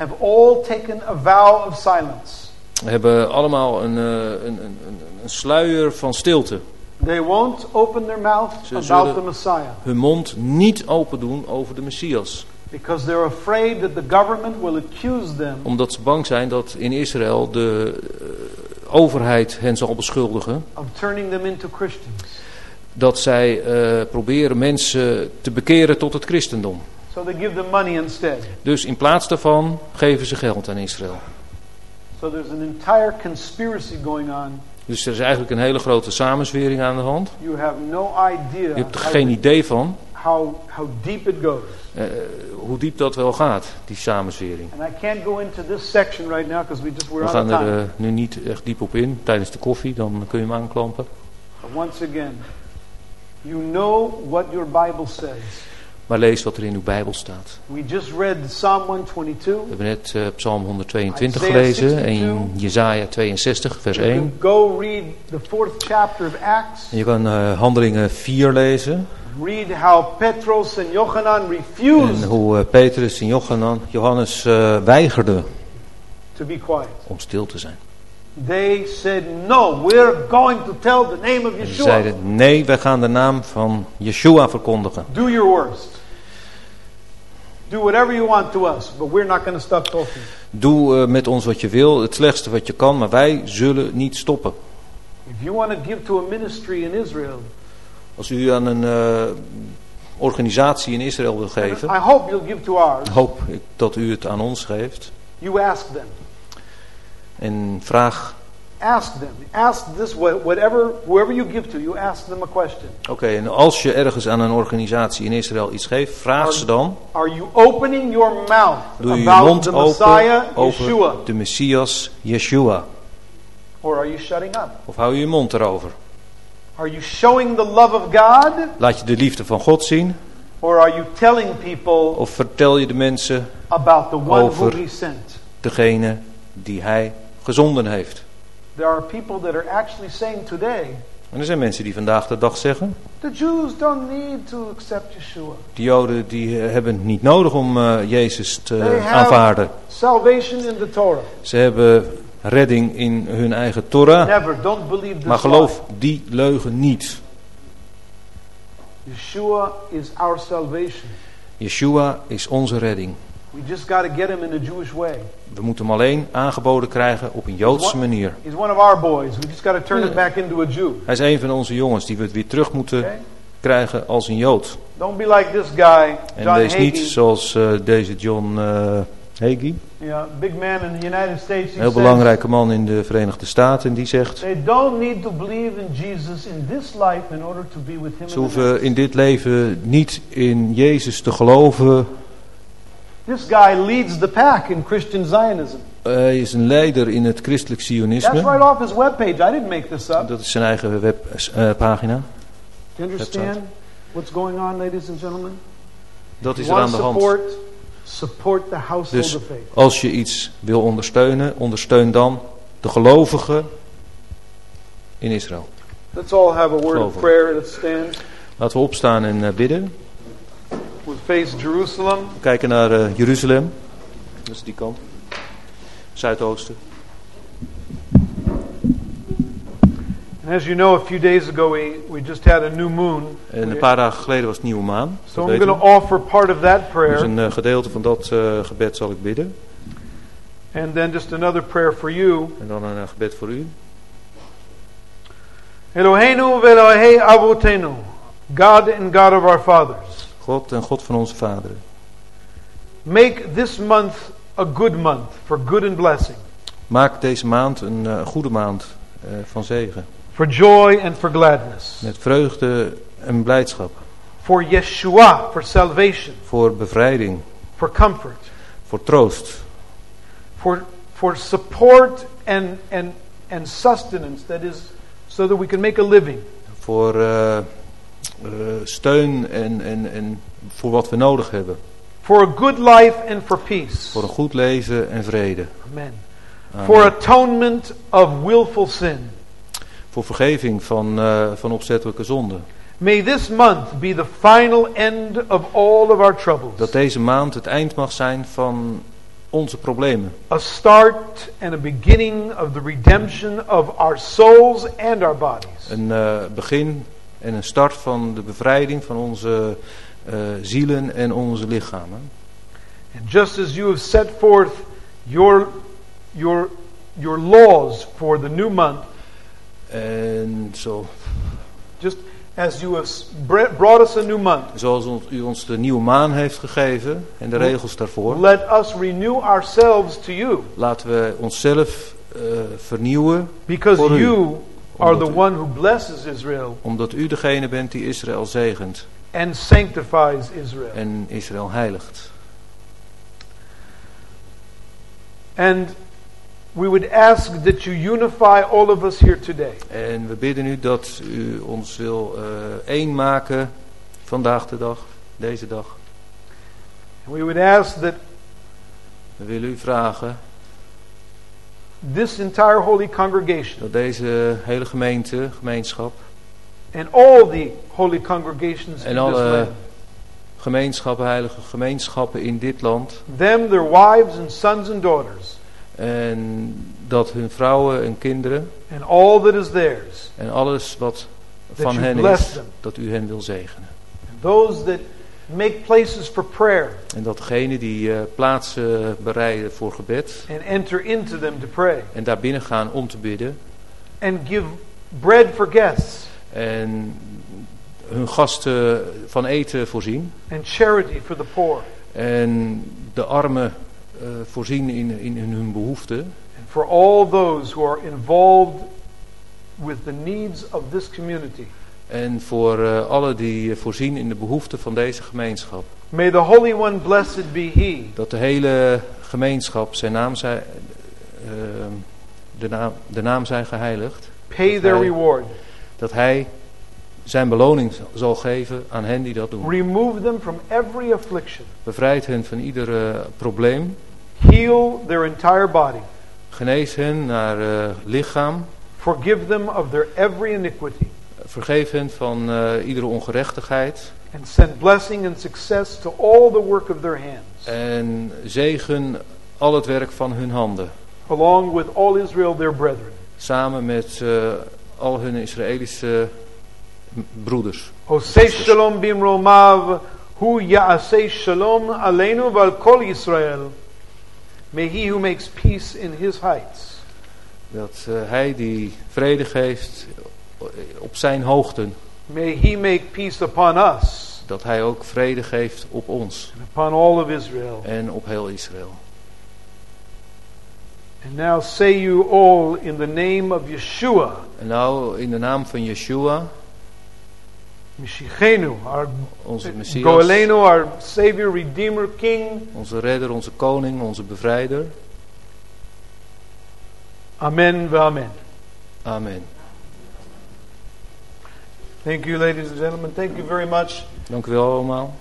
have all taken a vow of silence. hebben allemaal een, eh, een, een, een, een sluier van stilte. They won't open their mouth Ze about zullen- the Messiah Hun mond niet open doen over de Messias. because they're afraid that the government will accuse them Omdat ze bang zijn dat in Israël de eh, overheid hen zal beschuldigen. of turning them into Christians. Dat zij eh, proberen mensen te bekeren tot het christendom. So they give them money instead. Dus in plaats daarvan geven ze geld aan Israël. So there's an entire conspiracy going on. Dus er is eigenlijk een hele grote samenzwering aan de hand. You have no idea Je hebt er how, geen idee van how, how deep it goes. eh, hoe diep dat wel gaat, die samenzwering. And I can't go into this section right now because we just we're We out gaan er eh, nu niet echt diep op in. Tijdens de koffie, dan kun je hem aanklampen. Once again, you know what your Bible says. Maar lees wat er in uw Bijbel staat. We just read Psalm 122. We hebben net eh, Psalm 122 Isaiah gelezen 62. en Jezaja 62 vers You 1. can go read the fourth chapter of Acts. En je kan eh, Handelingen 4 lezen. Read how and En hoe Petrus en Johannes, Johannes eh, weigerden to be quiet. om stil te zijn. They said, No, we're going to tell the name of En ze zeiden, nee, wij gaan de naam van Yeshua verkondigen. Do your worst. Do whatever you want to us, but we're not going to stop talking. Doe eh, met ons wat je wil, het slechtste wat je kan, maar wij zullen niet stoppen. If you want to give to a ministry in Israel, Als u aan een eh, organisatie in Israël wil geven, I hope you'll give to ours, hoop ik dat u het aan ons geeft. you ask them. En vraag, Ask them. Ask this, wha- whatever, whoever you give to, you ask them a question. oké, en als je ergens aan een organisatie in Israël iets geeft, vraag ze dan, Are you opening your mouth doe je je about mond the Messiah, open over Yeshua, de Messias, Yeshua. or are you shutting up? Of hou je je mond erover? Are you showing the love of God, Laat je de liefde van God zien? or are you telling people Of vertel je de mensen about the one Over. whom He sent? degene die hij gezonden heeft? There are people that are actually saying today, En er zijn mensen die vandaag de dag zeggen, the Jews don't need to accept Yeshua. de Joden die eh, hebben het niet nodig om eh, Jezus te They aanvaarden. salvation in the Torah. Ze hebben redding in hun eigen Torah. Never. Don't believe this Maar geloof die leugen niet. Yeshua is our salvation. Yeshua is onze redding. We just got to get him in the Jewish way. We moeten hem alleen aangeboden krijgen op een Joodse manier. He's one of our boys. We just got to turn him back into a Jew. Hij is een van onze jongens die we het weer terug moeten Okay? krijgen als een Jood. Don't be like this guy, En John wees niet zoals eh, deze John eh Hagee. Yeah, big man in the United States. Heel belangrijke man in de Verenigde Staten. Die zegt, They don't need to believe in Jesus in this life in order to be with him. ze hoeven in dit leven niet in Jezus te geloven. This guy leads the pack in Christian Zionism. Hij is een leider in het christelijk That's sionisme. right off his webpage. I didn't make this up. Dat is zijn eigen webpagina. Do you understand what's going on, ladies and gentlemen? Dat is er aan de hand. support? Support the household Dus of faith. als je iets wil ondersteunen, ondersteun dan de gelovigen in Israël. Let's all have a word of prayer. Let's stand. Laten we opstaan en eh, bidden. We face Jerusalem. We kijken naar eh, Jeruzalem. Dat is die kant. Zuidoosten. And as you know, a few days ago we, we just had a new moon. En een paar dagen geleden was het nieuwe maan. So I'm going to offer part of that Dus prayer een eh, gedeelte van dat eh, gebed zal ik bidden. and then just another prayer for you. En dan een gebed voor u. Eloheinu ve'Elohei avotenu, God and God of our fathers. God en God van onze vaderen. Make this month a good month for good and blessing, Maak deze maand een eh, goede maand eh, van zegen. for joy and for gladness, Met vreugde en blijdschap. for Yeshua, for salvation, Voor bevrijding. for comfort, Voor troost. for, for support and, and, and sustenance, that is, so that we can make a living, Voor eh, steun en, en, en voor wat we nodig hebben. for a good life and for peace. Voor een goed leven en vrede. Amen. Amen. For atonement of willful sin. Voor vergeving van, eh, van opzettelijke zonden. May this month be the final end of all of our troubles. Dat deze maand het eind mag zijn van onze problemen. a start and a beginning of the redemption of our souls and our bodies. Een eh, begin en een start van de bevrijding van onze eh, zielen en onze lichamen. And just as you have set forth your, your, your laws for the new month, En zo, just as you have brought us a new month, zoals ons- u ons de nieuwe maan heeft gegeven en de regels daarvoor. let us renew ourselves to you, Laten we onszelf eh, vernieuwen, because Voor u. you are Omdat the u- one who blesses Israel omdat u degene bent die Israël zegent and sanctifies Israel. en Israël heiligt. And we would ask that you unify all of us here today. En we bidden u dat u ons wil eh één maken vandaag de dag, deze dag. And we would ask that We willen u vragen this entire holy congregation dat deze hele gemeente, gemeenschap, and all the holy congregations En in alle- this land, gemeenschappen, heilige gemeenschappen in dit land. them, their wives and sons and daughters, En dat hun vrouwen en kinderen and all that is theirs, en alles wat van hen is, them. dat u hen wil zegenen. And those that make places for prayer En dat degene die eh, plaatsen bereiden voor gebed. and enter into them to pray, en daar binnen gaan om te bidden. And give bread for guests. En hun gasten van eten voorzien. And charity for the poor, en de armen eh, voorzien in, in, in hun behoeften. And for all those who are involved with the needs of this community. En voor eh allen die voorzien in de behoeften van deze gemeenschap. May the Holy One, blessed be He, Dat de hele gemeenschap zijn naam zij, eh, de, naam, de naam zijn geheiligd. pay their Hij- reward. Dat hij zijn beloning zal geven aan hen die dat doen. Remove them from every affliction. Bevrijd hen van ieder eh, probleem. Heal their entire body. Genees hen naar eh, lichaam. Forgive them of their every iniquity. Vergeef hen van eh, iedere ongerechtigheid. And send blessing and success to all the work of their hands. En zegen al het werk van hun handen. along with all Israel, their brethren. Samen met eh, al hun Israëlische broeders. Osei shalom bimromav, hu ya'asei shalom aleinu val kol Israel. May he who makes peace in his heights Dat eh, hij die vrede geeft op zijn hoogten. May he make peace upon us Dat hij ook vrede geeft op ons and upon all of Israel. en op heel Israël. And now say you all in the name of Yeshua, En nou in de naam van Yeshua, Mishichenu, our onze Messias, Goelenu, our Savior, Redeemer, King. onze redder, onze koning, onze bevrijder. Amen, amen. Amen. Thank you, ladies and gentlemen. Thank you very much. Dank u wel allemaal.